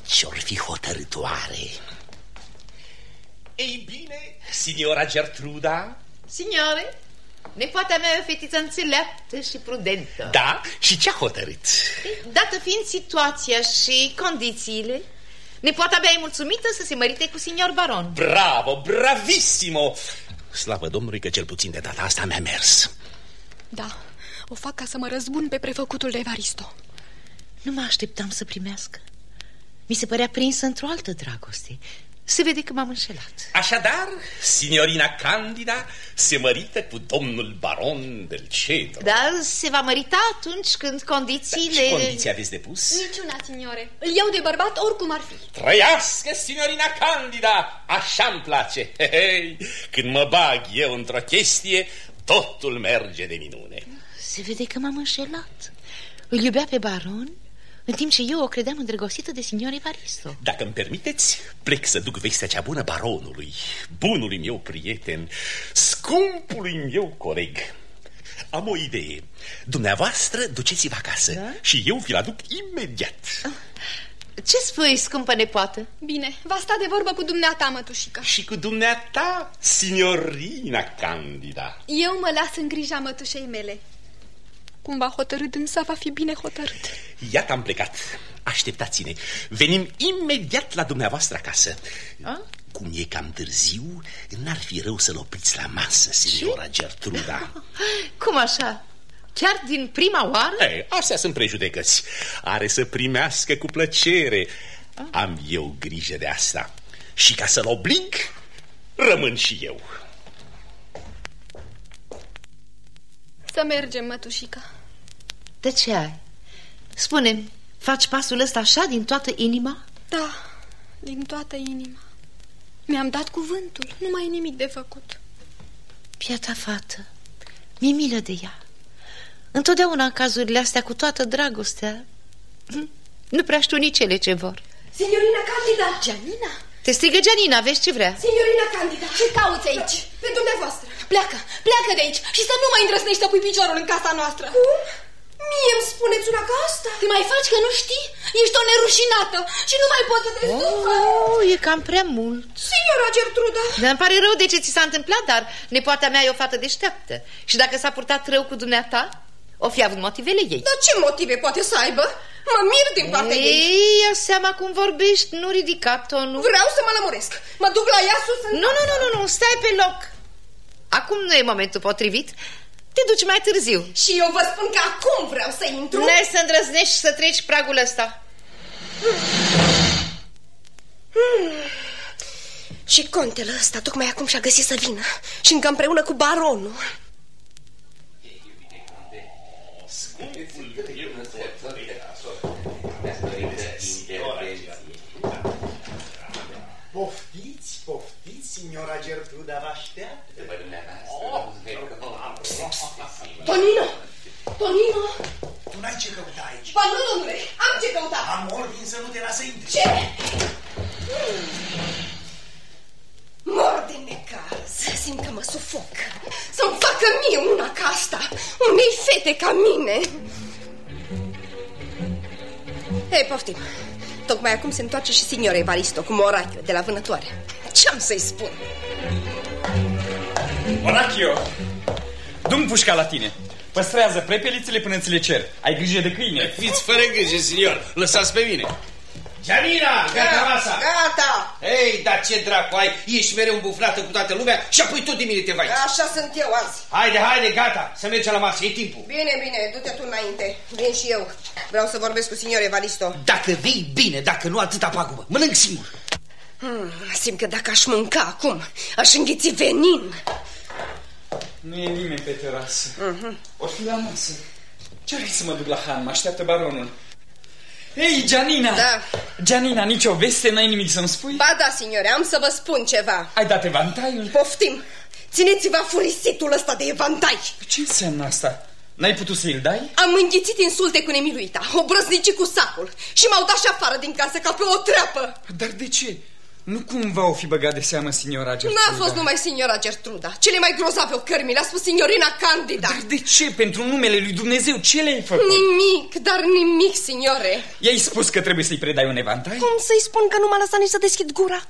Ce-or fi hotărătoare. Ei bine, signora Gertruda?
Signore, nepoata mea e o fetiță înțeleaptă și prudentă
Da? Și ce-a hotărât?
Dată fiind situația și condițiile Nepoata mea e mulțumită să se mărite cu signor baron
Bravo, bravissimo! Slavă Domnului că cel puțin de data asta mi-a mers.
Da, o fac ca să mă răzbun pe prefăcutul de Evaristo.
Nu mă așteptam să primească Mi se părea prinsă într-o altă dragoste Se vede că m-am înșelat.
Așadar, signorina Candida se mărită cu domnul baron del Cedro.
Dar se va mărita atunci când condițiile...
Ce condiții aveți de pus?
Niciuna, signore. Îl iau de bărbat oricum ar fi.
Trăiască, signorina Candida! Așa-mi place. Hei, când mă bag eu într-o chestie, totul merge de minune.
Se vede că m-am înșelat. Îl iubea pe baron, în timp ce eu o credeam îndrăgostită de signor Evaristo.
Dacă îmi permiteți, plec să duc vestea cea bună baronului, bunului meu prieten, scumpului meu coleg. Am o idee. Dumneavoastră duceți-vă acasă da? și eu vi-l aduc imediat.
Ce spui, scumpă nepoată?
Bine, va sta de vorbă cu dumneata, mătușica.
Și cu dumneata, signorina Candida.
Eu mă las în grija mătușei mele. Cum va hotărât însă, va fi bine hotărât.
Iată am plecat. Așteptați-ne. Venim imediat la dumneavoastră acasă. A? Cum e cam târziu, n-ar fi rău să-l opriți la masă, signora Ce? Gertruda. <laughs>
Cum așa? Chiar din prima oară?
Ei, astea sunt prejudecăți. Are să primească cu plăcere. Am eu grijă de asta. Și ca să-l oblig, rămân și eu.
Să mergem, mătușica.
De ce ai? spune faci pasul ăsta așa din toată inima?
Da, din toată inima. Mi-am dat cuvântul, nu mai e nimic de făcut.
Piata fată, mi-e milă de ea. Întotdeauna în cazurile astea, cu toată dragostea, hm, <clears throat> nu prea știu nici ele ce vor.
Signorina Candida!
Gianina?
Te strigă Gianina, vezi ce vrea?
Signorina Candida!
Ce cauți aici?
Pe dumneavoastră!
Pleacă, pleacă de aici și să nu mai îndrăznești să pui piciorul în casa noastră.
Cum? Mie îmi spuneți una ca asta?
Te mai faci că nu știi? Ești o nerușinată și nu mai pot să te
oh, e cam prea mult.
Signora Gertruda!
Dar îmi pare rău de ce ți s-a întâmplat, dar nepoata mea e o fată deșteaptă. Și dacă s-a purtat rău cu dumneata, o fi avut motivele ei.
Dar ce motive poate să aibă? Mă mir din partea ei.
Ei, ia seama cum vorbești, nu ridica tonul.
Vreau să mă lămuresc. Mă duc la ea sus în...
Nu, nu, nu, nu, nu, stai pe loc. Acum nu e momentul potrivit. Te duci mai târziu.
Și eu vă spun că acum vreau să intru.
Nu să îndrăznești să treci pragul ăsta.
Hmm. Și contele ăsta tocmai acum și-a găsit să vină. Și încă împreună cu baronul.
Poftiți, poftiți, signora Gertruda vă așteaptă.
Tonino! Tonino!
Tu n-ai ce căuta aici.
Ba nu, domnule, am ce căuta.
Am ordin să nu te lasă intri.
Ce? Mor de necaz. Simt că mă sufoc. Să-mi facă mie una ca asta. Unei fete ca mine. Hei, poftim. Tocmai acum se întoarce și signora Evaristo cu Morachio de la vânătoare. Ce-am să-i spun?
Morachio, du pușca la tine. Păstrează prepelițele până ți le cer. Ai grijă de câine.
Fiți fără grijă, signor. Lăsați pe mine.
Gianina, gata masa!
Gata!
Ei, dar ce dracu ai? Ești mereu îmbuflată cu toată lumea și apoi tot de mine te vai.
Așa sunt eu azi.
Haide, haide, gata, să mergem la masă, e timpul.
Bine, bine, du-te tu înainte. Vin și eu. Vreau să vorbesc cu signor Evaristo.
Dacă vei, bine, dacă nu, atâta pagubă. Mănânc singur.
Hmm, simt că dacă aș mânca acum, aș înghiți venin.
Nu e nimeni pe terasă. Uh -huh. O fi la masă. Ce vrei să mă duc la Han? Mă așteaptă baronul. Ei, Gianina!
Da.
Gianina, nicio veste, n-ai nimic să-mi spui?
Ba da, signore, am să vă spun ceva.
Ai dat evantaiul?
Poftim! Țineți-vă furisitul ăsta de evantai!
Ce înseamnă asta? N-ai putut să-i dai?
Am înghițit insulte cu nemiluita, o brăznici cu sacul și m-au dat și afară din casă ca pe o treapă.
Dar de ce? Nu cumva o fi băgat de seamă signora Gertruda?
N-a fost numai signora Gertruda. Cele mai grozave ocărmi le-a spus signorina Candida.
Dar de ce? Pentru numele lui Dumnezeu, ce le-ai făcut?
Nimic, dar nimic, signore.
I-ai spus că trebuie să-i predai un evantai?
Cum să-i spun că nu m-a lăsat nici să deschid gura?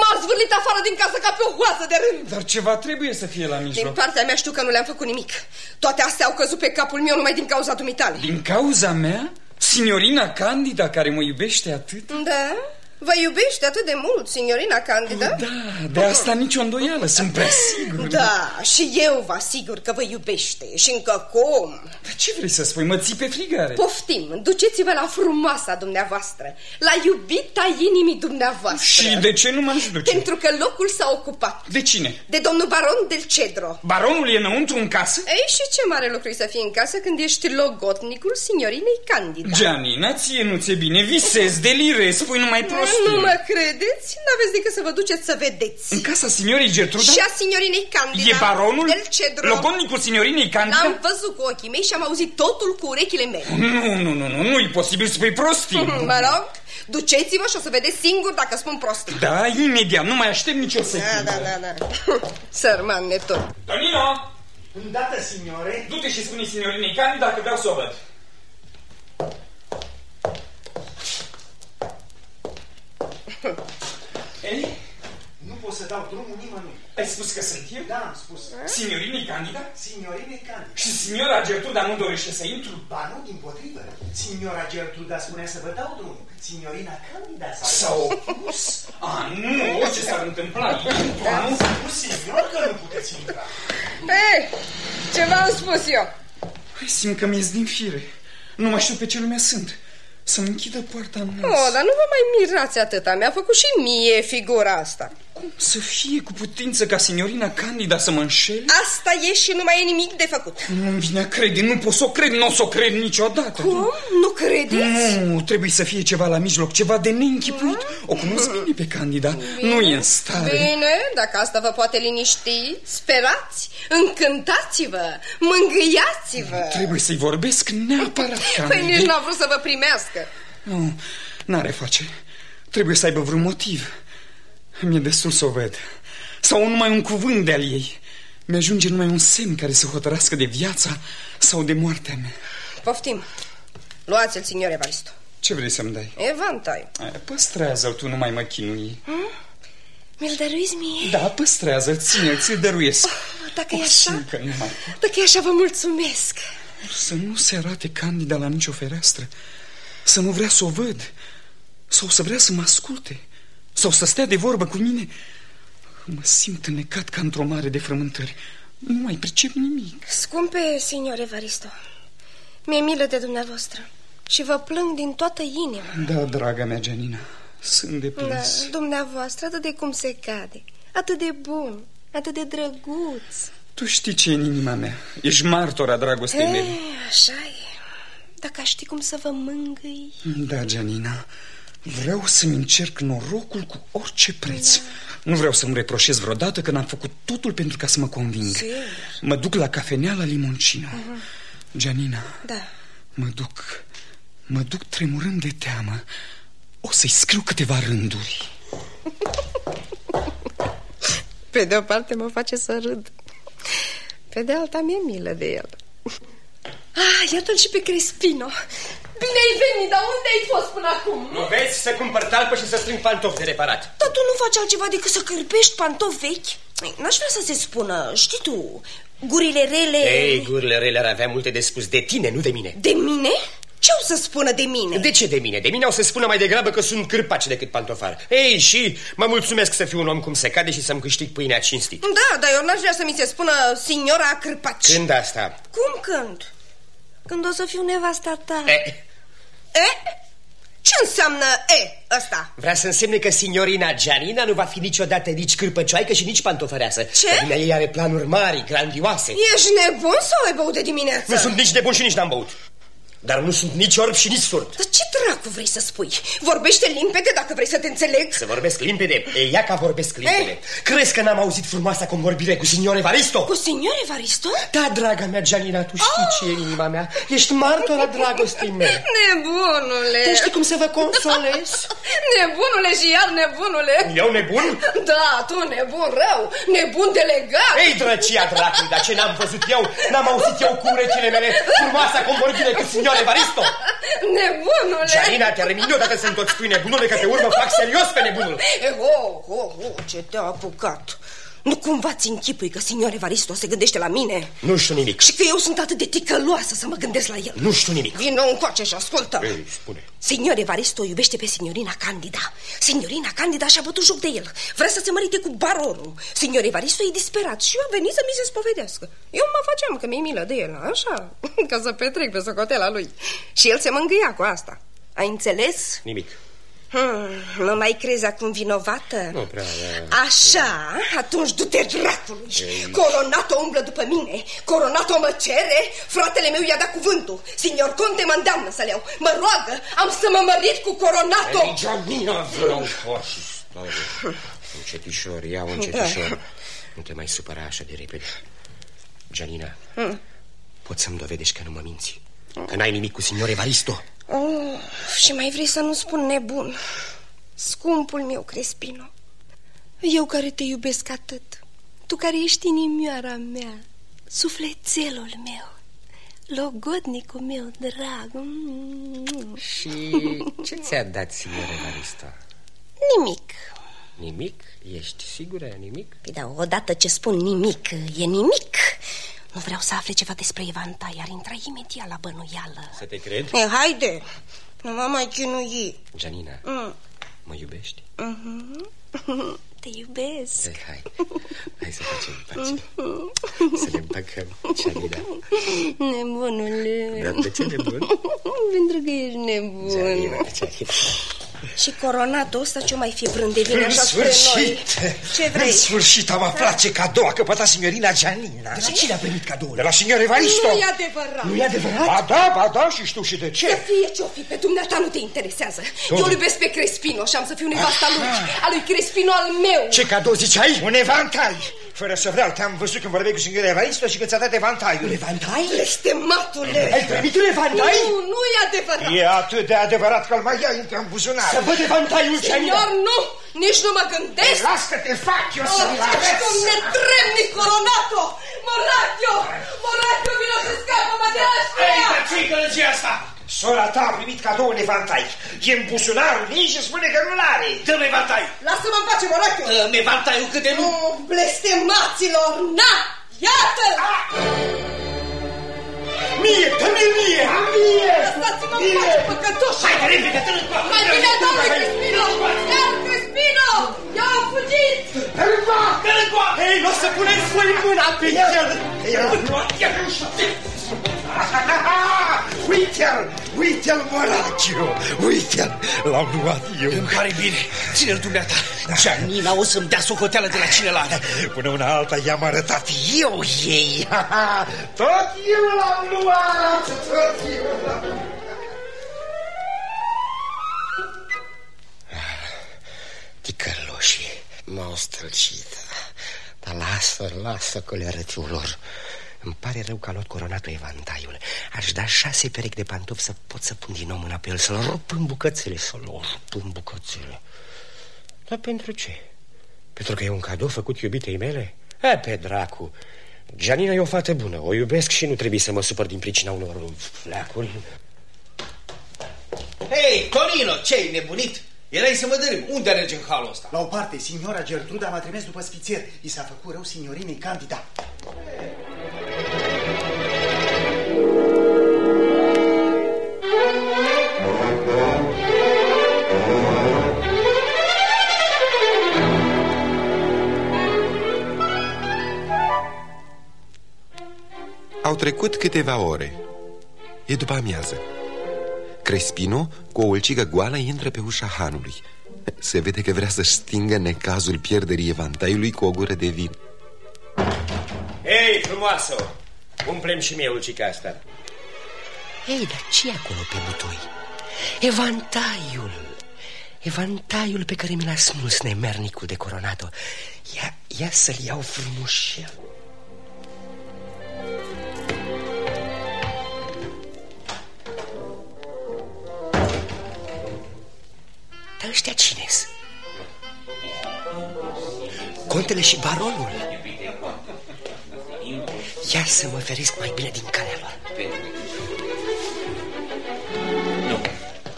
M-a zvârlit afară din casă ca pe o hoasă de rând.
Dar ceva trebuie să fie la mijloc.
Din partea mea știu că nu le-am făcut nimic. Toate astea au căzut pe capul meu numai din cauza dumitale.
Din cauza mea? Signorina Candida care mă iubește atât?
Da?
Vă iubește atât de mult, signorina Candida?
Da, de asta nicio îndoială, sunt prea sigur.
Da, și eu vă asigur că vă iubește. Și încă cum?
Dar ce vrei să spui, mă ții pe frigare.
Poftim, duceți-vă la frumoasa dumneavoastră La iubita inimii dumneavoastră.
Și de ce nu m-aș duce?
Pentru că locul s-a ocupat.
De cine?
De domnul baron del Cedro.
Baronul e înăuntru în casă?
Ei, și ce mare lucru e să fii în casă când ești logotnicul signorinei Candida?
Gianina, ție nu ți-e bine, visezi, delirezi, spui numai prostii
Nu mă credeți? N-aveți decât să vă duceți să vedeți.
În casa signorii Gertruda?
Și a signorinei Candida.
E baronul?
Del Cedro
Logodnicul signorinei Candida?
L-am văzut cu ochii mei și am auzit totul cu urechile mele.
Nu, nu, nu, nu, nu e posibil să spui prostii. <laughs>
Mă rog, duceți-vă și o să vedeți singur dacă spun prostii
Da, imediat, nu mai aștept nicio secundă.
Da, da, da, <laughs> da Sărman netot
Tonino!
Îndată, signore.
Du-te și spune signorinei Candida că vreau să o văd Ei?
Nu pot să dau drumul nimănui.
Ai spus că sunt eu?
Da, am spus.
Signorinei Candida?
Signorine Candida.
Și signora Gertruda nu dorește să intru?
Ba nu, din potrivă. Signora Gertruda spunea să vă dau drumul. Signorina Candida s-a
S-a opus? A, nu, orice s-ar întâmpla.
Am spus, signor, că nu puteți intra.
Ei, ce v-am spus eu?
Hai, simt că mi-e din fire. Nu mai știu pe ce lume sunt. Să-mi închidă poarta în nas.
Oh, dar nu vă mai mirați atâta. Mi-a făcut și mie figura asta.
Să fie cu putință ca signorina Candida să mă înșeli?
Asta e și nu mai e nimic de făcut.
Nu-mi vine a crede, nu pot să o cred, nu o să o cred niciodată.
Cum? Nu credeți?
Nu, trebuie să fie ceva la mijloc, ceva de neînchipuit. O cunosc bine pe Candida, bine. nu e în stare.
Bine, dacă asta vă poate liniști, sperați, încântați-vă, mângâiați-vă.
Trebuie să-i vorbesc neapărat, Candida.
Păi nici n-a vrut să vă primească.
Nu, n-are face. Trebuie să aibă vreun motiv. Mi-e destul să o ved. Sau numai un cuvânt de-al ei. Mi-ajunge numai un semn care să hotărască de viața sau de moartea mea.
Poftim. Luați-l, signor Evaristo.
Ce vrei să-mi dai?
Evantai.
Păstrează-l, tu nu mai mă chinui.
Hmm? Mi-l dăruiți mie?
Da, păstrează-l, ține-l, ți-l dăruiesc.
Oh, dacă e așa,
Că nu mai...
dacă e așa, vă mulțumesc.
Să nu se arate Candida la nicio fereastră. Să nu vrea să o văd. Sau să vrea să mă asculte. Sau să stea de vorbă cu mine. Mă simt înnecat ca într-o mare de frământări. Nu mai pricep nimic.
Scumpe, signor Evaristo, mi-e milă de dumneavoastră și vă plâng din toată inima.
Da, draga mea, Gianina, sunt de plâns.
Da, dumneavoastră, atât de cum se cade, atât de bun, atât de drăguț.
Tu știi ce e în inima mea. Ești martora dragostei mele.
Așa e. Dacă aș ști cum să vă mângâi...
Da, Gianina, vreau să-mi încerc norocul cu orice preț. Da. Nu vreau să-mi reproșez vreodată că n-am făcut totul pentru ca să mă conving.
Sigur.
Mă duc la cafenea la Limoncino.
Uh-huh.
Gianina,
Da.
mă duc, mă duc tremurând de teamă. O să-i scriu câteva rânduri. <laughs>
Pe de o parte mă face să râd. Pe de alta mi-e milă de el. <laughs> Ah, iată-l și pe Crespino. Bine ai venit, dar unde ai fost până acum?
Nu vezi să cumpăr talpă și să strâng pantofi de reparat.
Dar tu nu faci altceva decât să cârpești pantofi vechi? Ei, N-aș vrea să se spună, știi tu, gurile rele...
Ei, gurile rele ar avea multe de spus de tine, nu de mine.
De mine? Ce o să spună de mine?
De ce de mine? De mine o să spună mai degrabă că sunt cârpaci decât pantofar. Ei, și mă mulțumesc să fiu un om cum se cade și să-mi câștig pâinea cinstit.
Da, dar eu n-aș vrea să mi se spună signora Cârpaci.
Când asta?
Cum când? Când o să fiu nevasta ta.
E,
E? Ce înseamnă E ăsta?
vrea să însemne că signorina Gianina nu va fi niciodată nici cârpăcioaică și nici pantofăreasă.
Ce?
Că ei are planuri mari, grandioase.
Ești nebun sau ai băut de dimineață?
Nu sunt nici nebun și nici n-am băut. Dar nu sunt nici orb și nici surd.
Dar ce dracu vrei să spui? Vorbește limpede dacă vrei să te înțeleg.
Să vorbesc limpede? E ea ca vorbesc limpede.
Eh?
Crezi că n-am auzit frumoasa convorbire cu signor Evaristo?
Cu signor Evaristo?
Da, draga mea, Gianina, tu știi ce e în inima mea. Ești martora dragostei mele. <laughs>
Nebunule!
Tu știi cum să vă consolez? <laughs>
Nebunule și iar nebunule!
Eu nebun?
Da, tu nebun rău, nebun delegat!
Ei, drăcia dracului, dar ce n-am văzut eu? N-am auzit eu cu urechile mele frumoasa convorbire cu signor Evaristo?
Nebunule!
Gianina, termin odată să-mi tot spui nebunule că pe urmă fac serios pe nebunul.
Eh, ho, ho, ho, ce te-a apucat? Nu cumva ți închipui că signor Evaristo se gândește la mine?
Nu știu nimic.
Și că eu sunt atât de ticăloasă să mă gândesc la el?
Nu știu nimic.
Vino încoace și ascultă.
Ei, spune.
Signor Evaristo o iubește pe signorina Candida. Signorina Candida și-a bătut joc de el. Vrea să se mărite cu baronul. Signor Evaristo e disperat și eu a venit să mi se spovedească. Eu mă faceam că mi-e milă de el, așa, <laughs> ca să petrec pe socotela lui. Și el se mângâia cu asta. Ai înțeles?
Nimic.
Hmm, mă mai crezi acum vinovată?
Nu prea, da.
Așa, atunci du-te dracului Coronato umblă după mine Coronato mă cere Fratele meu i-a dat cuvântul Signor Conte mă îndeamnă să-l iau Mă roagă, am să mă mărit cu Coronato
Ei, Gianina, vreau și stare. Încetișor, ia-o încetișor.
Da.
Nu te mai supăra așa de repede. Gianina,
Hmm.
poți să-mi dovedești că nu mă minți? Că n-ai nimic cu signor Evaristo?
Oh, Și mai vrei să nu spun nebun Scumpul meu, Crespino Eu care te iubesc atât Tu care ești inimioara mea Sufletelul meu Logodnicul meu drag Mm.
Și ce ți-a dat signor Evaristo?
Nimic
Nimic? Ești sigură? Nimic?
Păi da, odată ce spun nimic, e nimic Nu vreau să afle ceva despre Evanta Iar intra imediat la bănuială.
Să te cred?
e, Haide, nu mă mai chinui
Gianina,
mm.
mă iubești?
Mhm. <laughs> Te iubesc.
Eh, Hai, hai să facem pace. Să ne împăcăm, Gianina
Nebunule.
Dar de ce nebun? <laughs>
Pentru că ești nebun.
Gianina, Gianina
Și coronatul ăsta ce mai fi brând de vine
În
așa spre noi
sfârșit!
Ce vrei?
În sfârșit am aflat ce cadou a căpătat signorina Gianina.
De la cine a primit cadoul?
De la signor Evaristo.
Nu e adevărat
Nu e adevărat?
Ba da, ba da, și știu și de ce.
Să fie ce-o fi, pe dumneata nu te interesează
Domnul.
Eu îl iubesc pe Crespino și am să fiu nevasta lui A lui Crespino al meu
Ce cadou ziceai? Un evantai. Fără să vreau, te-am văzut când vorbeai cu signor Evaristo și că ți-a dat evantaiul.
Evantai?
Blestematule
Ai primit un evantai?
Nu, nu e adevărat
E atât de adevărat că îl mai ia intră în buzunar.
Să văd evantaiul,
Senior,
Gianina.
nu, nici nu mă gândesc
Las că te fac eu
Oh,
să-l
ești
arăt.
un netremnic coronato Moratio, Moratio, vino să scapă-mă de ăștia
Ce-i călăgia asta?
Sora ta a primit cadou un evantai. E în buzunarul ei și spune că nu-l are.
Dă-mi evantai!
Lasă-mă în pace, Moratio
Dă-mi evantaiul cât de nu...
Oh, blestemaților, na, iată-l
Mie, dă-mi mie! Mie!
Lăsați-mă în pace, păcătoși
Hai, că repede, dă-l încoace!
Mai bine dau lui Crespino Ia, Crespino, ia-o fugit
Dă-l
Dă-l încoace!
Ei, nu o să punem voi mâna pe el. <laughs>
Uite-l! Uite-l, Moracchio! Uite-l! L-am luat eu!
Îmi pare bine. Ține-l dumneata. Gianina o să-mi dea socoteală de la cine l-are.
Până una alta i-am arătat eu ei! <laughs> Tot eu l-am luat! Tot eu l-am luat!
Ticăloșii m-au stălcit Dar lasă, lasă că le arăt eu lor Îmi pare rău că a luat coronatul evantaiul Aș da șase perechi de pantofi să pot să pun din nou mâna pe el Să-l rup în bucățele, să-l rup în bucățele Dar pentru ce? Pentru că e un cadou făcut iubitei mele? E, pe dracu Gianina e o fată bună, o iubesc și nu trebuie să mă supăr din pricina unor fleacuri
Hei, Tonino, ce-ai nebunit? Erai să mă dărâm. Unde merge în halul ăsta?
La o parte, signora Gertruda m-a trimis după spițier. I s-a făcut rău signorinei Candida.
Au trecut câteva ore. E după amiază. Crespino, cu o ulcigă goală, intră pe ușa hanului. Se vede că vrea să-și stingă necazul pierderii evantaiului cu o gură de vin.
Ei, frumoasă! Umplem și mie ulcica asta. Ei, dar ce acolo pe butoi? Evantaiul! Evantaiul pe care mi l-a smuls nemernicul de coronato. Ia, ia să-l iau frumușel. Dar ăștia cine -s? Contele și baronul. Ia să mă feresc mai bine din calea lor.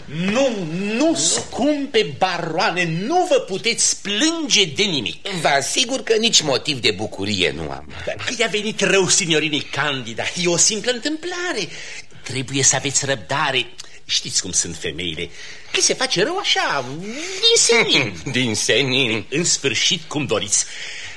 Nu, nu, scumpe baroane, nu vă puteți plânge de nimic.
Vă asigur că nici motiv de bucurie nu am.
Dar că i-a venit rău signorinei Candida, e o simplă întâmplare. Trebuie să aveți răbdare. Știți cum sunt femeile, că se face rău așa, din senin. <laughs>
din senin.
În sfârșit, cum doriți.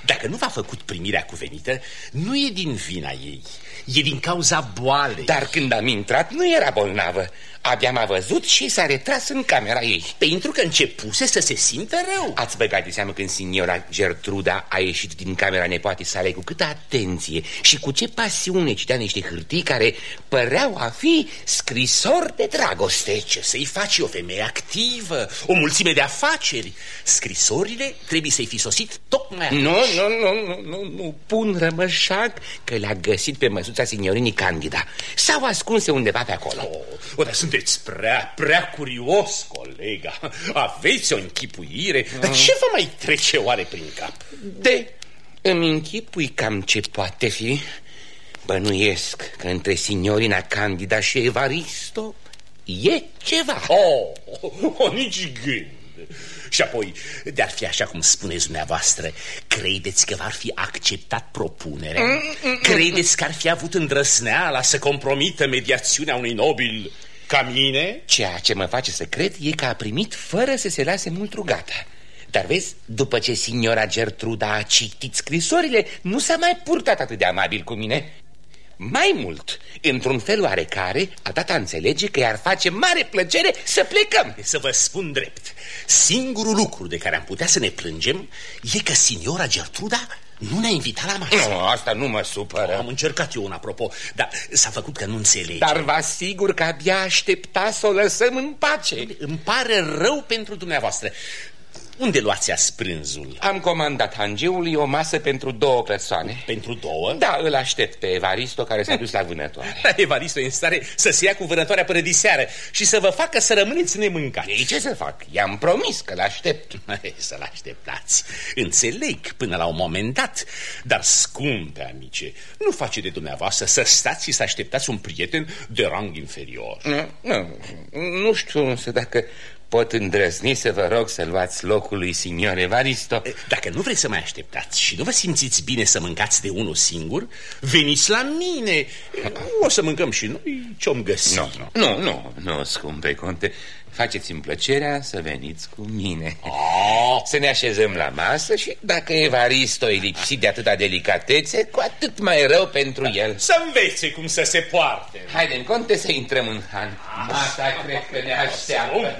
Dacă nu v-a făcut primirea cuvenită, nu e din vina ei, e din cauza boalei.
Dar când am intrat, nu era bolnavă. Abia m-a văzut și s-a retras în camera ei.
Pentru că începuse să se simtă rău.
Ați băgat de seamă când signora Gertruda a ieșit din camera nepoate sale cu câtă atenție și cu ce pasiune citea niște hârtii care păreau a fi scrisori de dragoste.
Ce să-i faci o femeie activă, o mulțime de afaceri? Scrisorile trebuie să-i fi sosit tocmai
Nu, nu, nu, nu, nu, nu, pun rămășac că le-a găsit pe măsuța signorinii Candida. S-au ascunse undeva pe acolo.
Oh, o, dar sunteți prea, prea curios, colega. Aveți o închipuire. Dar ce vă mai trece oare prin cap?
De, îmi închipui cam ce poate fi. Bănuiesc că între signorina Candida și Evaristo e ceva.
Oh, oh, oh nici gând. Și apoi, de-ar fi așa cum spuneți dumneavoastră, credeți că v-ar fi acceptat propunerea? Mm, mm, credeți că ar fi avut îndrăsneala să compromită mediațiunea unui nobil ca mine?
Ceea ce mă face să cred e că a primit fără să se lase mult rugată. Dar vezi, după ce signora Gertruda a citit scrisorile, nu s-a mai purtat atât de amabil cu mine. Mai mult, într-un fel oarecare, a dat a înțelege că i-ar face mare plăcere să plecăm.
Să vă spun drept, singurul lucru de care am putea să ne plângem e că signora Gertruda nu ne-a invitat la masă.
Nu, asta nu mă supără.
Am încercat eu un apropo, dar s-a făcut că nu înțelege.
Dar vă asigur că abia aștepta să o lăsăm în pace.
Îmi pare rău pentru dumneavoastră. Unde luați asprânzul?
Am comandat hangeului o masă pentru două persoane.
Pentru două?
Da, îl aștept pe Evaristo care s-a dus la vânătoare. <laughs>
Evaristo e în stare să se ia cu vânătoarea până diseară și să vă facă să rămâneți nemâncați.
Ei, ce să fac? I-am promis că l-aștept. <laughs>
Să-l așteptați. Înțeleg până la un moment dat, dar scumpe amice, nu face de dumneavoastră să stați și să așteptați un prieten de rang inferior.
Nu, nu, nu știu însă dacă pot îndrăzni să vă rog să luați locul lui signor Evaristo?
Dacă nu vreți să mai așteptați și nu vă simțiți bine să mâncați de unul singur, veniți la mine. O să mâncăm și noi ce-om găsi.
Nu, nu, nu, nu, nu, scumpe conte. Faceți-mi plăcerea să veniți cu mine. Oh. Să ne așezăm la masă și dacă Evaristo e lipsit de atâta delicatețe Cu atât mai rău pentru da. el.
Să învețe cum să se poarte.
Haide, conte, să intrăm în han. Masa cred că ne așteaptă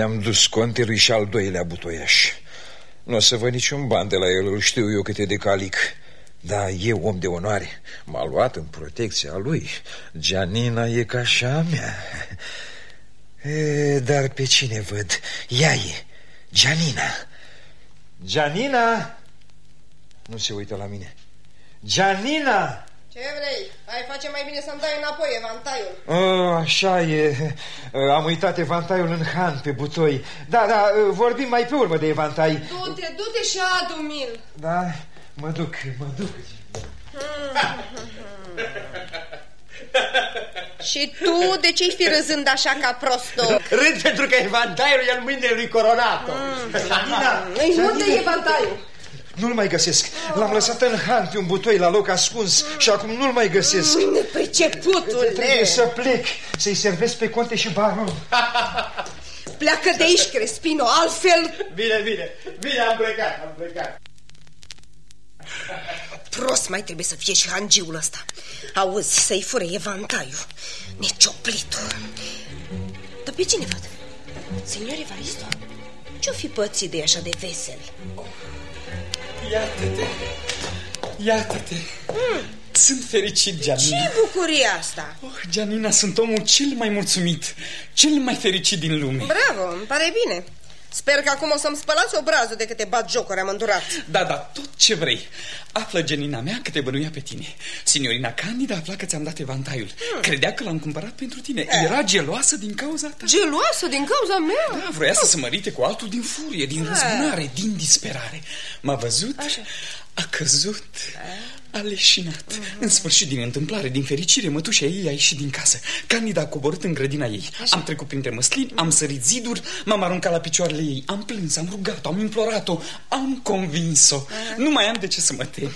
I-am dus contelui și al doilea butoiaș. Nu o să văd niciun ban de la el, îl știu eu câte de calic. Da, e om de onoare M-a luat în protecția lui. Gianina e ca așa mea. E, Dar pe cine văd? Ea e, Gianina Gianina Nu se uită la mine. Gianina
ce vrei? Ai face mai bine să-mi dai înapoi evantaiul.
Oh, așa e. Am uitat evantaiul în han pe butoi. Da, da, vorbim mai pe urmă de evantai.
Du-te, du-te și adu-mi-l.
Da, mă duc, mă duc.
Și tu de ce-i fi râzând așa ca prostul?
Râd pentru că evantaiul e în mâinile lui Coronato.
Mm. Janina, unde e evantaiul?
Nu-l mai găsesc. L-am lăsat în han pe un butoi la loc ascuns și acum nu-l mai găsesc.
Nepriceputule!
Trebuie să plec, să-i servesc pe conte și baron. <laughs>
Pleacă de aici, Crespino, altfel...
Bine, bine, bine, am plecat, am plecat.
Prost mai trebuie să fie și hangiul ăsta. Auzi, să-i fure evantaiul. Necioplitul. Dar pe cine văd? Signor Evaristo? Ce-o fi pățit de așa de vesel? Oh.
Iată-te, iată-te. Mm. Sunt fericit, Gianina
Ce bucurie asta?
Oh, Gianina, sunt omul cel mai mulțumit Cel mai fericit din lume.
Bravo, îmi pare bine Sper că acum o să-mi spălați obrazul de câte bat jocuri am îndurat.
Da, da, tot ce vrei. Află, genina mea, că te bănuia pe tine. Signorina Candida afla că ți-am dat evantaiul. Hmm. Credea că l-am cumpărat pentru tine.
Eh.
Era geloasă din cauza ta.
Geloasă din cauza mea?
Da, vroia să se mărite cu altul din furie, din răzbunare, din disperare. M-a văzut,
Așa.
a căzut, a leșinat. În sfârșit, din întâmplare, din fericire, mătușa ei a ieșit din casă. Candida a coborât în grădina ei. Am trecut printre măslini, am sărit ziduri, m-am aruncat la picioarele ei. Am plâns, am rugat-o, am implorat-o, am convins-o. Nu mai am de ce să mă tem.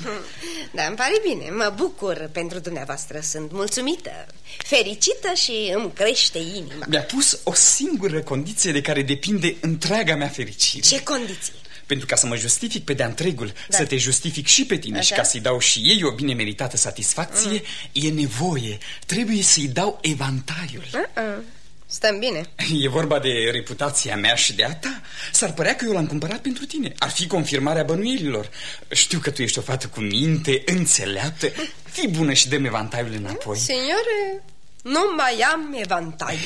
Da, îmi pare bine, mă bucur pentru dumneavoastră Sunt mulțumită, fericită și îmi crește inima
Mi-a pus o singură condiție de care depinde întreaga mea fericire.
Ce condiții?
Pentru ca să mă justific pe de-a întregul,
Da.
să te justific și pe tine
Așa.
și ca să-i dau și ei o bine meritată satisfacție, e nevoie. Trebuie să-i dau evantaiul.
Uh-uh. Stăm bine
E vorba de reputația mea și de a ta. S-ar părea că eu l-am cumpărat pentru tine. Ar fi confirmarea bănuielilor. Știu că tu ești o fată cu minte, înțeleaptă. Fii bună și dă-mi evantaiul înapoi.
Signore, nu mai am evantaiul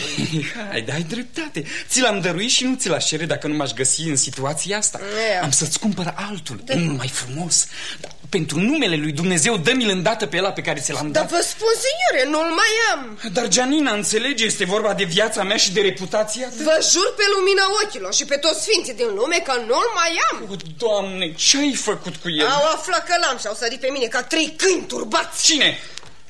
Hai, <laughs> ai dreptate. Ți l-am dăruit și nu ți l-aș cere dacă nu m-aș găsi în situația asta.
Ia.
Am să-ți cumpăr altul, unul mai frumos. Dar pentru numele lui Dumnezeu, dă-mi-l îndată pe ăla pe care ți l-am
Dar
dat.
vă spun, signore, nu-l mai am
Dar Gianina, înțelege, este vorba de viața mea și de reputația ta.
Vă jur pe lumina ochilor și pe toți sfinții din lume că nu-l mai am
O, Doamne, ce-ai făcut cu el?
Au aflat că l-am și au sărit pe mine ca trei câini turbați
Cine?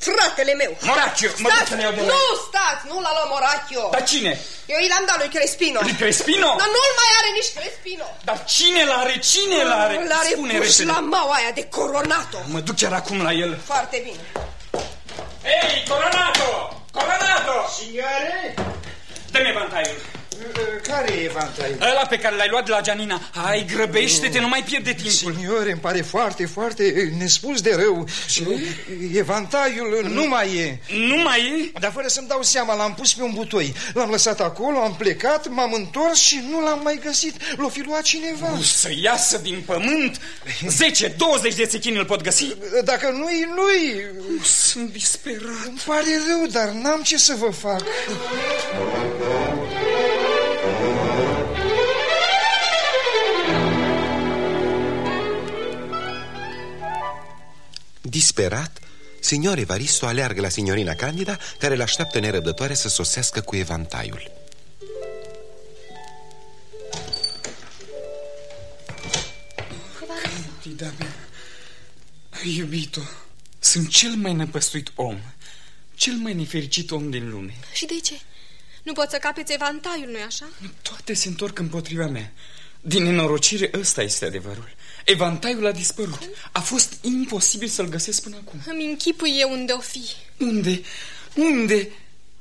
Fratele meu
Moracchio, mă duc
Stați,
să-l iau de la
nu,
el.
stați, nu l-a luat Moracchio
Dar cine?
Eu i l-am dat lui Crespino
Lui Crespino?
Dar nu-l mai are nici Crespino
Dar cine l-are? Cine l-are?
L-are
Spune
pus
repede.
la maua aia de coronato
Mă duc chiar acum la el.
Foarte bine
Ei, Coronato! Coronato!
Signore?
Dă-mi evantaiul.
Care e evantaiul?
Ăla pe care l-ai luat de la Gianina. Hai, grăbește-te, nu mai pierde timpul.
Signore, îmi pare foarte, foarte nespus de rău. Evantaiul nu mai e.
Nu mai e?
Dar fără să-mi dau seama, l-am pus pe un butoi. L-am lăsat acolo, am plecat, m-am întors și nu l-am mai găsit. L-o fi luat cineva.
O să iasă din pământ 10-20 de țechini îl pot găsi?
Dacă nu-i, nu-i.
Sunt disperat.
Îmi pare rău, dar n-am ce să vă fac.
Disperat, signor Evaristo aleargă la signorina Candida, care îl așteaptă nerăbdătoare să sosească cu evantaiul.
Candida mea, iubito, sunt cel mai năpăstuit om, cel mai nefericit om din lume.
Și de ce? Nu poți să capeți evantaiul, nu-i așa?
Toate se întorc împotriva mea. Din nenorocire ăsta este adevărul. Evantaiul a dispărut. A fost imposibil să-l găsesc până acum.
Îmi închipui eu unde o fi.
Unde? Unde?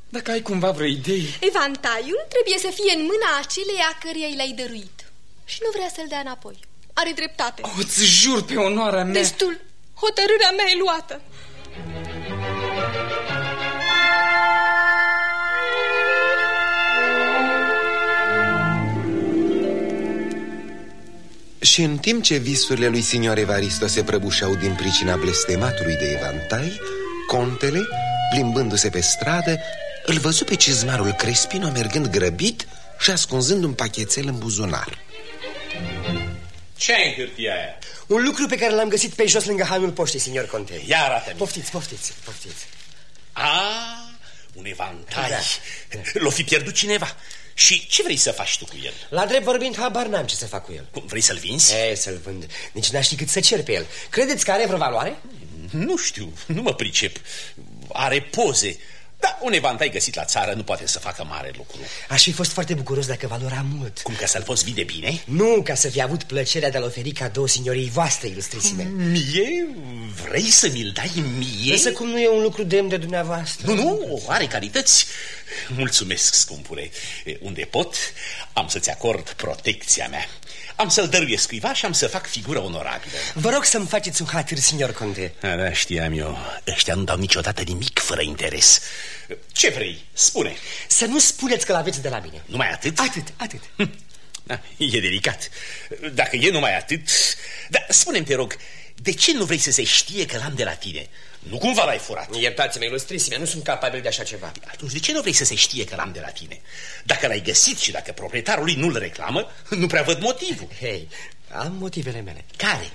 Dacă ai cumva vreo idee...
Evantaiul trebuie să fie în mâna aceleia căreia i l-ai dăruit. Și nu vrea să-l dea înapoi. Are dreptate.
O, îți jur pe onoarea mea...
Destul. Hotărârea mea e luată.
Și în timp ce visurile lui signor Evaristo se prăbușeau din pricina blestematului de evantai, contele, plimbându-se pe stradă, îl văzu pe cizmarul Crespino mergând grăbit și ascunzând un pachetel în buzunar.
ce ai în hârtia aia?
Un lucru pe care l-am găsit pe jos lângă hanul poștei, signor Conte
Ia arată-mi.
Poftiți, poftiți, poftiți
A, un evantai.
Da.
L-o fi pierdut cineva. Și ce vrei să faci tu cu el?
La drept vorbind, habar n-am ce să fac cu el
Cum, vrei să-l vinzi?
E, să-l vând Nici n-aș ști cât să cer pe el Credeți că are vreo valoare?
Nu știu, nu mă pricep. Are poze. Da, un evantai găsit la țară nu poate să facă mare lucru.
Aș fi fost foarte bucuros dacă valora mult
Cum ca să-l poți vide bine?
Nu ca să fi avut plăcerea de a-l oferi cadou signorii voastre, ilustrisime
Mie? Vrei să mi-l dai mie?
Însă cum nu e un lucru demn de dumneavoastră
Nu, nu, are calități. Mulțumesc, scumpule. Unde pot, am să-ți acord protecția mea. Am să-l dăruiesc cuiva și am să fac figură onorabilă.
Vă rog să-mi faceți un hatir, signor Conte
Da, da, știam eu. Ăștia nu dau niciodată nimic fără interes. Ce vrei? Spune.
Să nu spuneți că l-aveți de la mine
Numai atât?
Atât, atât
Da, e delicat. Dacă e numai atât... Dar spune-mi, te rog, de ce nu vrei să se știe că l-am de la tine? Nu cumva l-ai furat.
Iertați-mă, ilustrisime, nu sunt capabil de așa ceva.
Atunci de ce nu vrei să se știe că l-am de la tine? Dacă l-ai găsit și dacă proprietarul lui nu-l reclamă, nu prea văd motivul.
Hei, am motivele mele.
Care?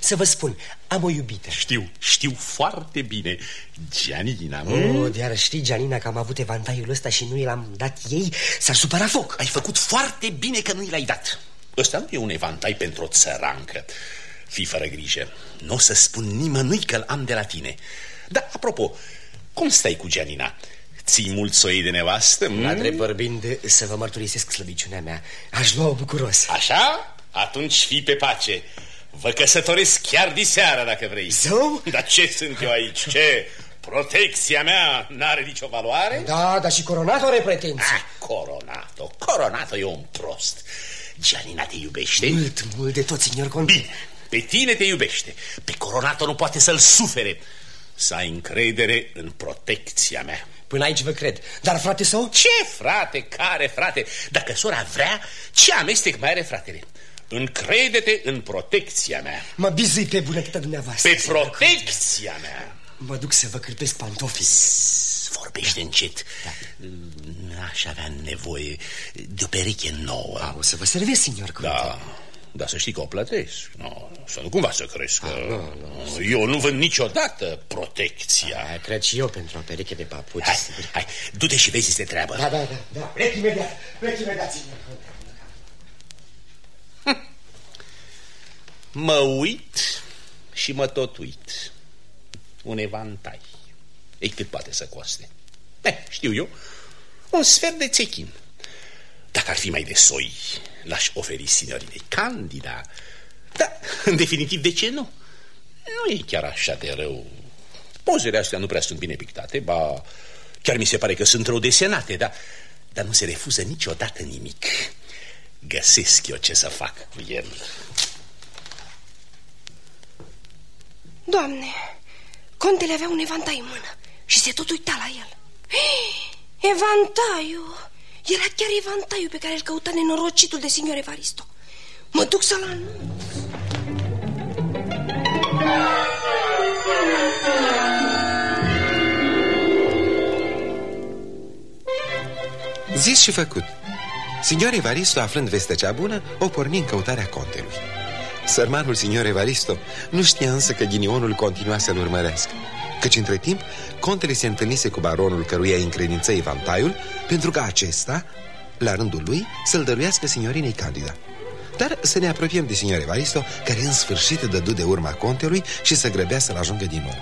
Să vă spun, am o iubită.
Știu, știu foarte bine. Gianina, mă.
Oh, de știi, Gianina, că am avut evantaiul ăsta și nu i l-am dat ei, s-ar supăra foc.
Ai făcut foarte bine că nu i l-ai dat. Ăsta nu e un evantai pentru o țărancă. Fii fără grijă. Nu o să spun nimănui că-l am de la tine. Dar, apropo, cum stai cu Gianina? Ții mult soi de nevastă?
La drept vorbind, să vă mărturisesc slăbiciunea mea. Aș lua-o bucuros.
Așa? Atunci fii pe pace. Vă căsătoresc chiar diseară, dacă vrei.
Zău?
Dar ce sunt eu aici? Ce? Protecția mea n-are nicio valoare?
Da, dar și coronato are pretenții.
Ah, coronato. Coronato e un prost. Gianina te iubește?
Mult, mult de tot, signor Conte.
Bine, pe tine te iubește. Pe coronato nu poate să-l sufere. Să ai încredere în protecția mea.
Până aici vă cred. Dar frate sau?
Ce frate? Care frate? Dacă sora vrea, ce amestec mai are fratele? Încrede-te în protecția mea.
Mă bizui pe bunătatea dumneavoastră.
Pe protecția mea.
Mă duc să vă cârpesc pantofii.
Vorbește încet. Da. Aș avea nevoie de o pereche nouă.
A, o să vă servesc, signor Conte.
Da. Dar să știi că o plătesc. No, să nu cumva să crezi că... A, nu, nu. Eu nu vând niciodată protecția.
A, cred și eu pentru o pereche de papuci.
Hai, hai du-te și vezi de treabă.
Da, da, da. da. Plec imediat. Plec imediat, signor Conte.
Mă uit și mă tot uit. Un evantai. Ei, cât poate să coste? Eh, știu eu, un sfert de țechin. Dacă ar fi mai de soi, l-aș oferi signorinei Candida. Da, în definitiv, de ce nu? Nu e chiar așa de rău. Pozele astea nu prea sunt bine pictate, ba, chiar mi se pare că sunt rău desenate, dar, dar nu se refuză niciodată nimic. Găsesc eu ce să fac cu el.
Doamne, contele avea un evantai în mână și se tot uita la el. <gasps> Evantaiul! Era chiar evantaiul pe care îl căuta nenorocitul de signor Evaristo. Mă duc să-l anunț.
Zis și făcut. Signor Evaristo, aflând vestea cea bună, o porni în căutarea contelui. Sărmanul signor Evaristo nu știa însă că ghinionul continua să-l urmărească. Căci între timp, contele se întâlnise cu baronul căruia îi încredință evantaiul pentru că acesta, la rândul lui, să-l dăruiască signorinei Candida. Dar să ne apropiem de signor Evaristo, care în sfârșit dădu de urma contelui și să grăbea să-l ajungă din nou.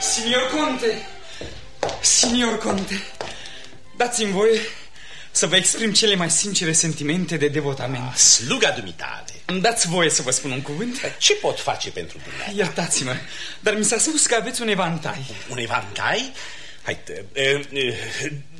Signor Conte! Signor Conte! Dați-mi voie să vă exprim cele mai sincere sentimente de devotament. Ah,
sluga dumitale.
Îmi dați voie să vă spun un cuvânt?
Ce pot face pentru dumneavoastră?
Iertați-mă, dar mi s-a spus că aveți un evantai.
Un evantai? Hai,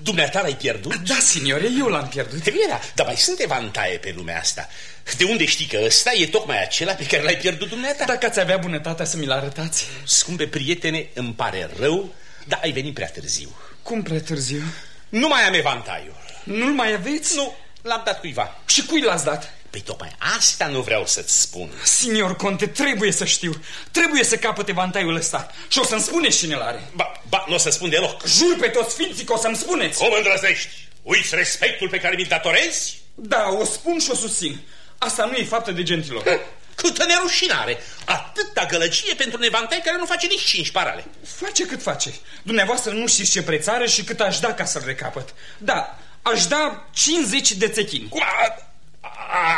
dumneata l-ai pierdut?
Da, signore, eu l-am pierdut.
Bine, dar mai sunt evantaie pe lumea asta. De unde știi că ăsta e tocmai acela pe care l-ai pierdut dumneata?
Dacă ați avea bunătatea să mi-l arătați.
Scumpe prietene, îmi pare rău, dar ai venit prea târziu.
Cum prea târziu?
Nu mai am evantaiul.
Nu-l mai aveți?
Nu, l-am dat cuiva.
Și cui l-ați dat?
Păi tocmai asta nu vreau să-ți spun.
Signor Conte, trebuie să știu. Trebuie să capăte vantaiul ăsta. Și o să-mi spuneți cine l-are.
Ba, ba, nu o să spun deloc.
Jur pe toți sfinții că o să-mi spuneți.
Cum îndrăznești? Uiți respectul pe care mi-l datorezi?
Da, o spun și o susțin. Asta nu e faptă de gentilor.
Câtă nerușinare! Atâta gălăgie pentru un evantai care nu face nici cinci parale.
Face cât face. Dumneavoastră nu știți ce preț are și cât aș da ca să-l recapăt. Da, aș da 50 de țechini.
Cum?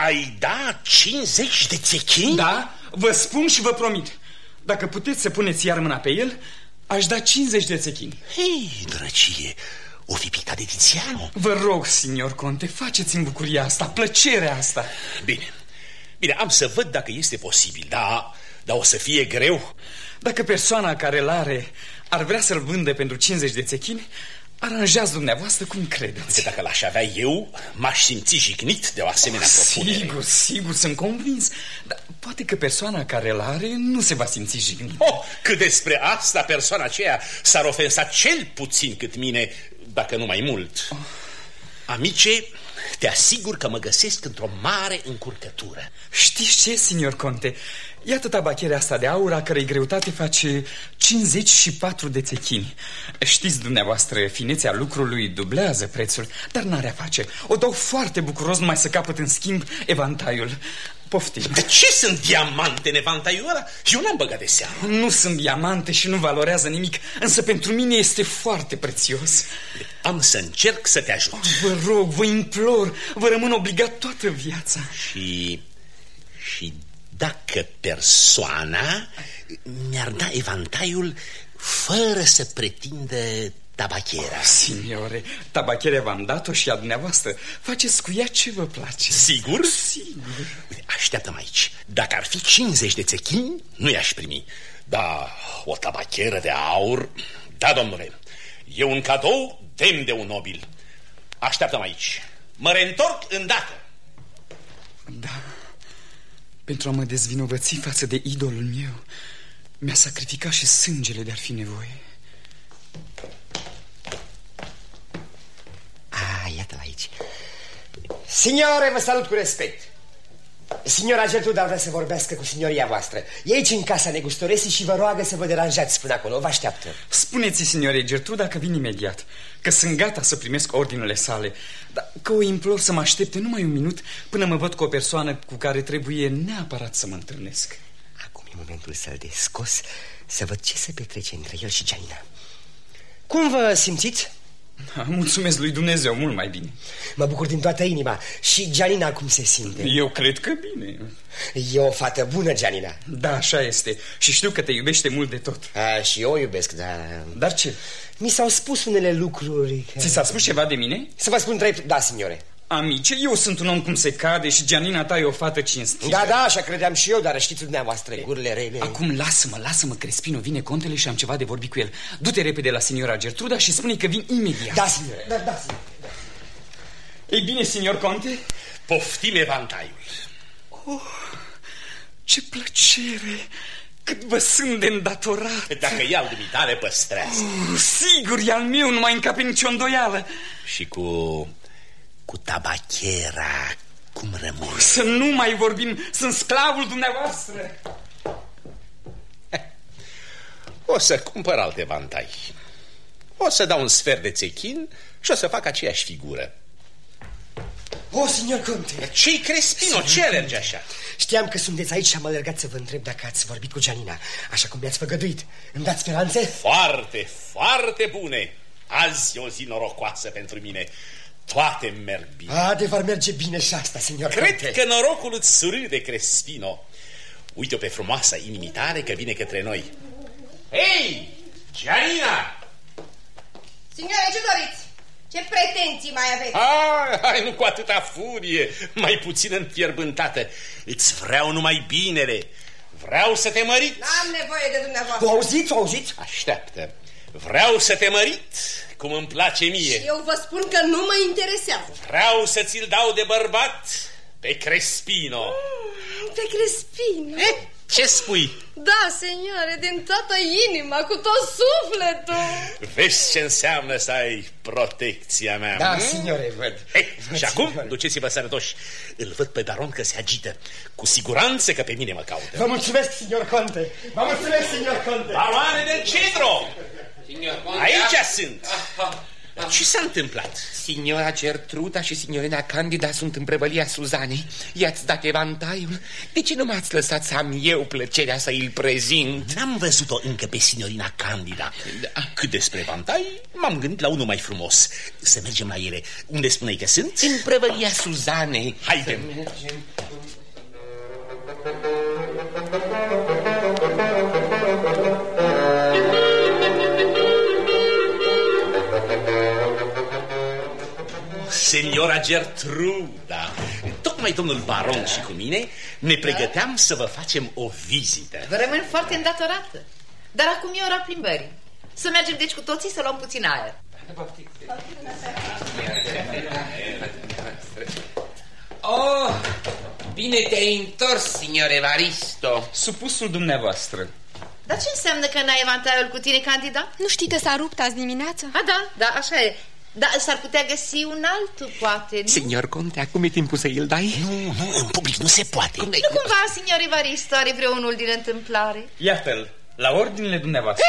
Ai da 50 de țechini?
Da, vă spun și vă promit. Dacă puteți să puneți iar mâna pe el, aș da 50 de țechini.
Hei, drăcie, o fi pictat de Tiziano.
Vă rog, signor Conte, faceți-mi bucuria asta, plăcerea asta.
Bine, bine, am să văd dacă este posibil, da, dar o să fie greu.
Dacă persoana care îl are ar vrea să-l vândă pentru 50 de țechini, Aranjați dumneavoastră cum credeți.
Că dacă l-aș avea eu, m-aș simți jignit de o asemenea
oh,
propunere.
Sigur, sigur, sunt convins. Dar poate că persoana care l are nu se va simți jignit.
Oh, cât despre asta, persoana aceea s-ar ofensa cel puțin cât mine, dacă nu mai mult. Oh. Amice, te asigur că mă găsesc într-o mare încurcătură.
Știți ce, signor Conte? Iată tabacherea asta de aur, a cărei greutate face 54 de țechini. Știți dumneavoastră, finețea lucrului dublează prețul, dar n-are a face. O dau foarte bucuros numai să capăt în schimb evantaiul. Poftim.
De ce sunt diamante în evantaiul ăla? Eu n-am băgat de seamă.
Nu sunt diamante și nu valorează nimic, însă pentru mine este foarte prețios.
Am să încerc să te ajut.
Vă rog, vă implor, vă rămân obligat toată viața.
Și... și dacă persoana mi-ar da evantaiul fără să pretindă tabachera. Oh,
signore, tabacherea v-am dat-o și a dumneavoastră. Faceți cu ea ce vă place.
Sigur?
Sigur.
Uite, așteaptă aici. Dacă ar fi 50 de țechini, nu i-aș primi. Da, o tabacheră de aur... Da, domnule, e un cadou demn de un nobil. așteaptă aici. Mă reîntorc îndată.
Da. Pentru a mă dezvinovăți față de idolul meu, mi-a sacrificat și sângele de-ar fi nevoie.
Ah, iată aici. Signore, vă salut cu respect. Signora Gertruda vrea să vorbească cu signoria voastră. E aici în casa negustoresi și vă roagă să vă deranjați până acolo. Vă așteaptă.
Spuneți, signore Gertruda, că vin imediat. Că sunt gata să primesc ordinele sale. Dar că o implor să mă aștepte numai un minut până mă văd cu o persoană cu care trebuie neapărat să mă întâlnesc.
Acum e momentul să-l descos, să văd ce se petrece între el și Gianina. Cum vă simțiți?
Mulțumesc lui Dumnezeu, mult mai bine.
Mă bucur din toată inima. Și Gianina cum se simte?
Eu cred că bine.
E o fată bună, Gianina.
Da, așa este. Și știu că te iubește mult de tot.
A, Și eu o iubesc, dar...
Dar ce?
Mi s-au spus unele lucruri
că... Ți s-a spus ceva de mine?
Să vă spun drept, da, signore
Amice, eu sunt un om cum se cade și Gianina ta e o fată cinstită.
Da, da, așa credeam și eu, dar știți dumneavoastră, gurile rele.
Acum lasă-mă, lasă-mă, Crespino, vine contele și am ceva de vorbit cu el. Du-te repede la signora Gertruda și spune că vin imediat.
Da, signore, da, da, signore. Da.
Ei bine, signor conte?
Poftim evantaiul.
Oh, ce plăcere! Cât vă sunt de îndatorat.
Dacă e al dumitare, păstrează.
Oh, sigur, e al meu, nu mai încape nicio îndoială.
Și cu cu tabachera, cum rămâne?
Să nu mai vorbim, sunt sclavul dumneavoastră.
O să cumpăr alte vantai. O să dau un sfert de țechin și o să fac aceeași figură.
O, signor Conte!
Ce-i Crespino? Ce alerge așa?
Știam că sunteți aici și am alergat să vă întreb dacă ați vorbit cu Gianina, așa cum mi-ați făgăduit. Îmi dați speranțe?
Foarte, foarte bune! Azi e o zi norocoasă pentru mine. Toate merg bine.
Adevăr merge bine și asta, signor
Cred
Conte.
că norocul îți surâde, Crespino. Uite-o pe frumoasa inimitare că vine către noi. Hei, Gianina!
Signore, ce doriți? Ce pretenții mai aveți?
Hai, hai, nu cu atâta furie, mai puțin înfierbântată. Îți vreau numai binele. Vreau să te mărit.
N-am nevoie de dumneavoastră.
O auziți, o auziți?
Așteaptă. Vreau să te mărit cum îmi place mie.
Și eu vă spun că nu mă interesează.
Vreau să ți-l dau de bărbat pe Crespino.
Mm, pe Crespino?
Eh, ce spui?
Da, seniore, din toată inima, cu tot sufletul.
Vezi ce înseamnă să ai protecția mea.
Da, signore, văd.
Hey, și acum, duceți-vă sănătoși. Îl văd pe baron că se agită. Cu siguranță că pe mine mă caută.
Vă mulțumesc, signor Conte. Vă mulțumesc, signor Conte.
Baroane de cedro! Aici sunt. Ce s-a întâmplat?
Signora Gertruda și signorina Candida sunt în prăvălia Suzanei. I-ați dat evantaiul? De ce nu m-ați lăsat să am eu plăcerea să îl prezint?
N-am văzut-o încă pe signorina Candida. Da. Cât despre evantai, m-am gândit la unul mai frumos. Să mergem la ele. Unde spuneai că sunt?
În prăvălia Suzanei.
Haidem.
Să mergem.
Seniora Gertruda, tocmai domnul baron și cu mine ne pregăteam să vă facem o vizită.
Vă rămân foarte îndatorată. Dar acum e ora plimbării. Să mergem deci cu toții să luăm puțin aer.
Oh, bine te-ai întors, signor Evaristo.
Supusul dumneavoastră.
Dar ce înseamnă că n-ai evantaiul cu tine, candida?
Nu știi că s-a rupt azi dimineața?
A, da, da, așa e. Dar s-ar putea găsi un altul, poate, nu?
Signor Conte, acum e timpul să îl dai?
Nu, nu, în public nu se poate.
Nu cumva, signor Evaristo, are vreunul din întâmplare?
Iată-l, la ordinele dumneavoastră.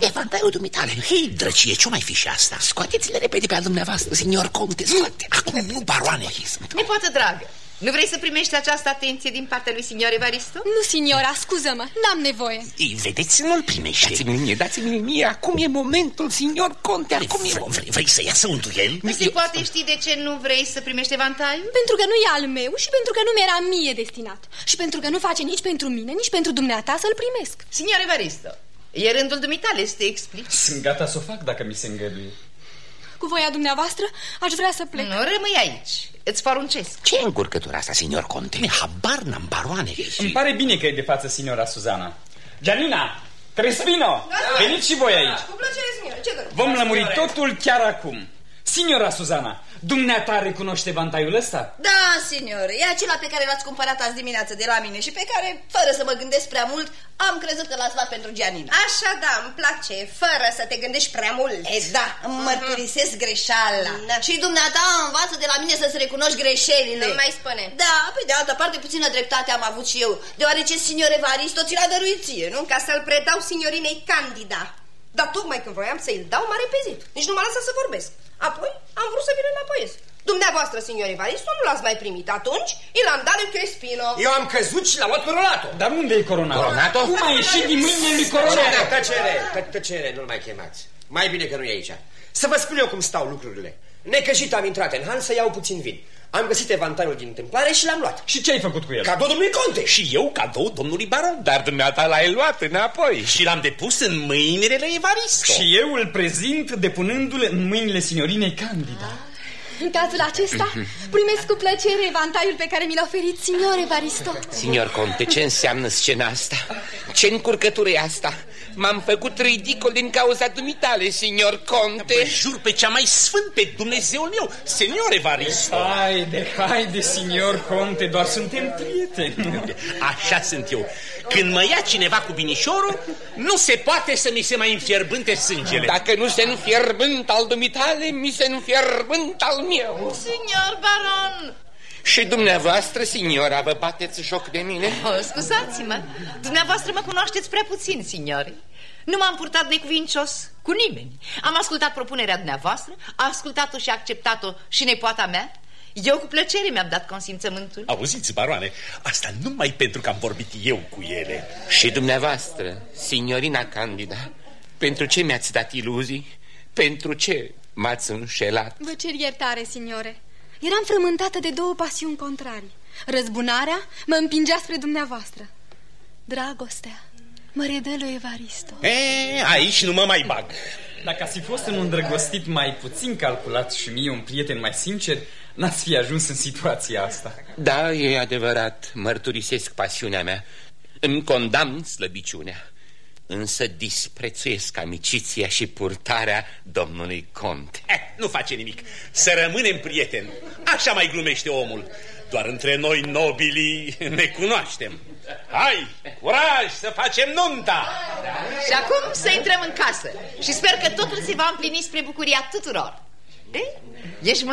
Evantaiul dumitale. Hei, drăcie, ce mai fi și asta?
Scoateți-le repede pe al dumneavoastră, signor Conte, scoate.
Acum nu, baroane.
Nepoată dragă, nu vrei să primești această atenție din partea lui signor Evaristo?
Nu, signora, scuză-mă, n-am nevoie.
Ei, vedeți, nu-l primește.
Dați-mi mie, dați-mi mie, acum e momentul, signor Conte, acum e
Vrei, vrei să iasă un duel?
Nu se poate ști de ce nu vrei să primești evantaiul?
Pentru că nu e al meu și pentru că nu mi-era mie destinat. Și pentru că nu face nici pentru mine, nici pentru dumneata să-l primesc.
Signor Evaristo, e rândul dumitale să te explici.
Sunt gata să o fac dacă mi se îngăduie.
Cu voia dumneavoastră aș vrea să plec.
Nu, rămâi aici. Îți poruncesc.
Ce încurcătura asta, signor Conte?
Habar n-am, baroane.
Îmi pare bine că e de față signora Suzana. Gianina, Crespino,
Da.
veniți și voi aici.
Cu plăcere, signore. Ce doriți?
Vom lămuri totul chiar acum. Signora Suzana, dumneata recunoaște vantaiul ăsta?
Da, signore, e acela pe care l-ați cumpărat azi dimineață de la mine și pe care, fără să mă gândesc prea mult, am crezut că l-ați luat pentru Gianina.
Așa da, îmi place, fără să te gândești prea mult.
E, da, îmi mărturisesc greșeala.
Da.
Și dumneata învață de la mine să-ți recunoști greșelile.
Nu mai spune.
Da, pe de altă parte puțină dreptate am avut și eu, deoarece signor Evaristo ți l-a dăruit ție, nu?
Ca să-l predau signorinei Candida. Dar tocmai când voiam să-i dau, m-a repezit. Nici nu m-a lăsat să vorbesc. Apoi am vrut să vină înapoi. Dumneavoastră, signor Evaristo, nu l-ați mai primit. Atunci, i l-am dat lui Crespino.
Eu am căzut și l-am luat coronato.
Dar unde e coronato?
Coronato?
Cum a ieșit din mâinile lui
Tăcere,
Coronato?
tăcere, tă- tăcere, nu-l mai chemați. Mai bine că nu e aici. Să vă spun eu cum stau lucrurile. Necăjit am intrat în han să iau puțin vin. Am găsit evantaiul din întâmplare și l-am luat.
Și ce ai făcut cu el?
Cadou domnului Conte.
Și eu cadou domnului baron.
Dar dumneata l-ai luat înapoi.
Și l-am depus în mâinile lui Evaristo.
Și eu îl prezint depunându-l în mâinile signorinei Candida.
În cazul acesta, primesc cu plăcere evantaiul pe care mi l-a oferit signor Evaristo.
Signor Conte, ce înseamnă scena asta? Ce încurcătură e asta? M-am făcut ridicol din cauza dumitale, signor Conte.
Vă jur pe cea mai sfânt, pe Dumnezeul meu, senior Evaristo.
Haide, haide, signor Conte, doar suntem prieteni. <laughs>
Așa sunt eu. Când mă ia cineva cu binișorul, nu se poate să mi se mai înfierbânte sângele.
Dacă nu se înfierbânt al dumitale, mi se înfierbânt al meu.
Signor baron!
Și dumneavoastră, signora, vă bateți joc de mine?
Oh, scuzați-mă, dumneavoastră mă cunoașteți prea puțin, signori. Nu m-am purtat necuvincios cu nimeni. Am ascultat propunerea dumneavoastră, a ascultat-o și acceptat-o și nepoata mea. Eu cu plăcere mi-am dat consimțământul.
Auziți, baroane, asta numai pentru că am vorbit eu cu ele.
Și dumneavoastră, signorina Candida, pentru ce mi-ați dat iluzii? Pentru ce m-ați înșelat?
Vă cer iertare, signore. Eram frământată de două pasiuni contrarii. Răzbunarea mă împingea spre dumneavoastră. Dragostea mă redă lui Evaristo.
E, aici nu mă mai bag.
Dacă ați fi fost un îndrăgostit mai puțin calculat și mie un prieten mai sincer, n-ați fi ajuns în situația asta.
Da, e adevărat, mărturisesc pasiunea mea. Îmi condamn slăbiciunea. Însă disprețuiesc amiciția și purtarea domnului Conte.
Eh, nu face nimic. Să rămânem prieteni. Așa mai glumește omul. Doar între noi nobilii ne cunoaștem. Hai, curaj să facem nunta!
Și acum să intrăm în casă și sper că totul se va împlini spre bucuria tuturor. Ei? Ești